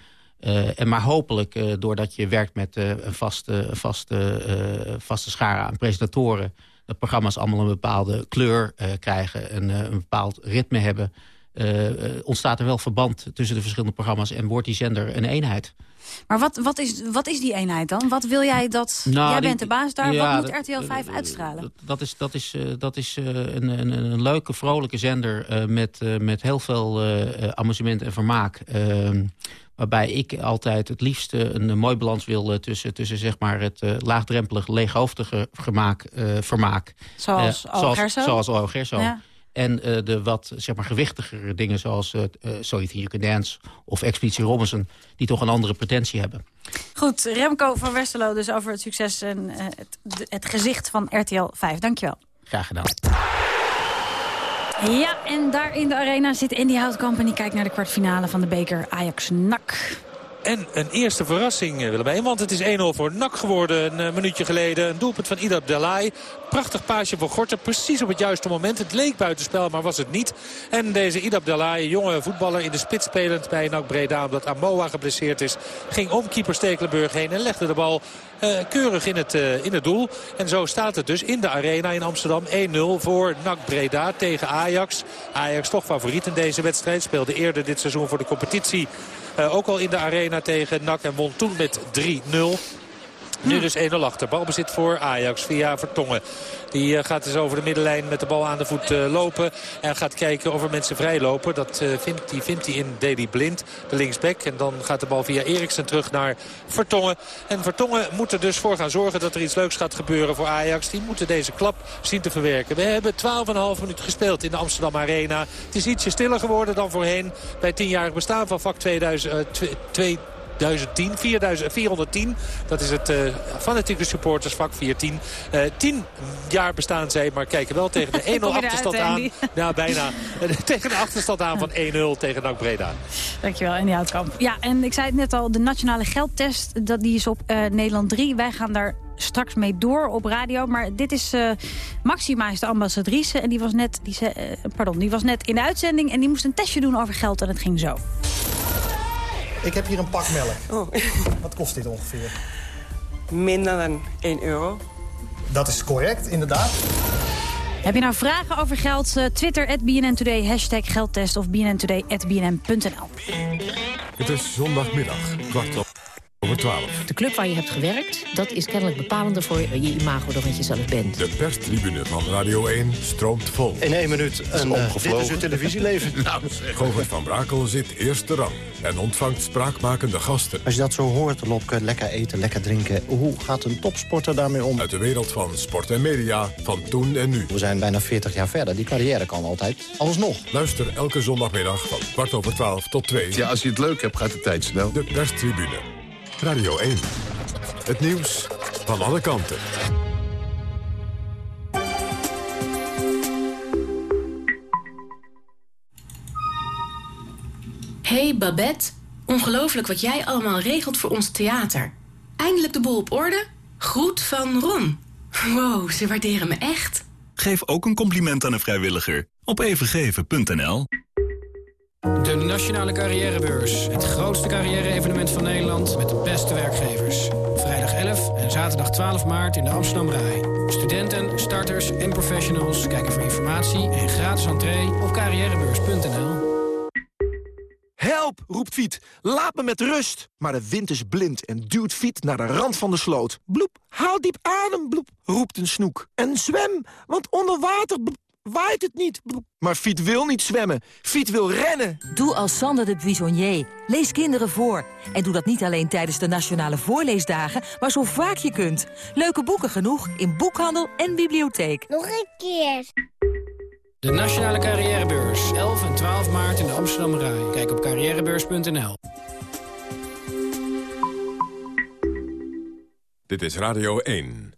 en maar hopelijk, doordat je werkt met een vaste, vaste, vaste schare aan presentatoren... dat programma's allemaal een bepaalde kleur krijgen... en een bepaald ritme hebben... ontstaat er wel verband tussen de verschillende programma's... en wordt die zender een eenheid. Maar wat, wat, is, wat is die eenheid dan? Wat wil jij dat... Nou, jij bent de baas daar, wat moet RTL 5 uitstralen? Dat is, dat is, dat is eh, een, een, een leuke, vrolijke zender... Met, met heel veel amusement en vermaak. Ehm, waarbij ik altijd het liefste een, mooi balans wil... tussen, tussen zeg maar het laagdrempelig, leeghoofdige gemaak, vermaak. Zoals uh, zoals, zoals Gerso. Ja. En uh, de wat zeg maar, gewichtigere dingen zoals uh, So You Think You Can Dance of Expeditie Robinson... die toch een andere pretentie hebben. Goed, Remco van Westerlo dus over het succes en uh, het, het gezicht van RTL 5. Dankjewel. Graag gedaan. Ja, en daar in de arena zit Andy Houtkamp... en die kijkt naar de kwartfinale van de beker Ajax-NAC. En een eerste verrassing, eh, Willemijn. Want het is 1-0 voor NAC geworden een eh, minuutje geleden. Een doelpunt van Ida Delay. Prachtig paasje voor Gorter. Precies op het juiste moment. Het leek buitenspel, maar was het niet. En deze Idab Delay, jonge voetballer in de spits spelend bij NAC Breda. Omdat Amoa geblesseerd is. Ging om keeper Stekelenburg heen en legde de bal uh, keurig in het, in het doel. En zo staat het dus in de arena in Amsterdam 1-0 voor NAC Breda tegen Ajax. Ajax toch favoriet in deze wedstrijd. Speelde eerder dit seizoen voor de competitie ook al in de arena tegen NAC en won toen met 3-0. Nu dus 1-0 achter. Balbezit voor Ajax via Vertongen. Die eh, gaat dus over de middenlijn met de bal aan de voet eh, lopen. En gaat kijken of er mensen vrij lopen. Dat uh, vindt, die vindt hij in Deli Blind, de linksback. En dan gaat de bal via Eriksen terug naar Vertongen. En Vertongen moet er dus voor gaan zorgen dat er iets leuks gaat gebeuren voor Ajax. Die moeten deze klap zien te verwerken. We hebben 12,5 minuten gespeeld in de Amsterdam Arena. Het is ietsje stiller geworden dan voorheen. Bij het tienjarig bestaan van vak 2000, uh, 2, 1010, 410. Dat is het uh, fanatieke supportersvak 410. Uh, 10 jaar bestaan zij, maar kijken wel tegen de 1-0 achterstand aan. Ja, bijna. tegen de achterstand aan van 1-0 tegen NAC Breda. Dankjewel, Andy Houtkamp. Ja, en ik zei het net al, de nationale geldtest, dat, die is op uh, Nederland 3. Wij gaan daar straks mee door op radio. Maar dit is uh, Maxima, is de ambassadrice. En die was, net, die, uh, pardon, die was net in de uitzending en die moest een testje doen over geld. En het ging zo. Ik heb hier een pak melk. Oh. Wat kost dit ongeveer? Minder dan 1 euro. Dat is correct, inderdaad. Heb je nou vragen over geld? Uh, Twitter, BNN Today, hashtag geldtest of bnntoday.bnn.nl. Het is zondagmiddag, kwart op. De club waar je hebt gewerkt, dat is kennelijk bepalender voor je imago dan wat je zelf bent. De perstribune van Radio 1 stroomt vol. In één minuut een uh, dit is uw televisieleven. nou, Govert van Brakel zit eerste rang en ontvangt spraakmakende gasten. Als je dat zo hoort, Lopke, lekker eten, lekker drinken. Hoe gaat een topsporter daarmee om? Uit de wereld van sport en media, van toen en nu. We zijn bijna 40 jaar verder. Die carrière kan altijd alsnog. Luister elke zondagmiddag van kwart over twaalf tot twee. Ja, als je het leuk hebt, gaat de tijd snel. De perstribune Radio 1. Het nieuws van alle kanten. Hey Babette, ongelooflijk wat jij allemaal regelt voor ons theater. Eindelijk de boel op orde? Groet van Ron. Wow, ze waarderen me echt. Geef ook een compliment aan een vrijwilliger op evengeven.nl. De Nationale Carrièrebeurs. Het grootste carrière-evenement van Nederland met de beste werkgevers. Vrijdag 11 en zaterdag 12 maart in de Amsterdam Rai. Studenten, starters en professionals kijken voor informatie en gratis entree op carrièrebeurs.nl. Help, roept Fiet. Laat me met rust. Maar de wind is blind en duwt Fiet naar de rand van de sloot. Bloep, haal diep adem, bloep, roept een snoek. En zwem, want onder water bloep, waait het niet. Maar Fiet wil niet zwemmen. Fiet wil rennen. Doe als Sander de Buissonnier. Lees kinderen voor. En doe dat niet alleen tijdens de Nationale Voorleesdagen, maar zo vaak je kunt. Leuke boeken genoeg in boekhandel en bibliotheek. Nog een keer. De Nationale Carrièrebeurs. 11 en 12 maart in de Amsterdam Rai. Kijk op carrièrebeurs.nl. Dit is Radio 1.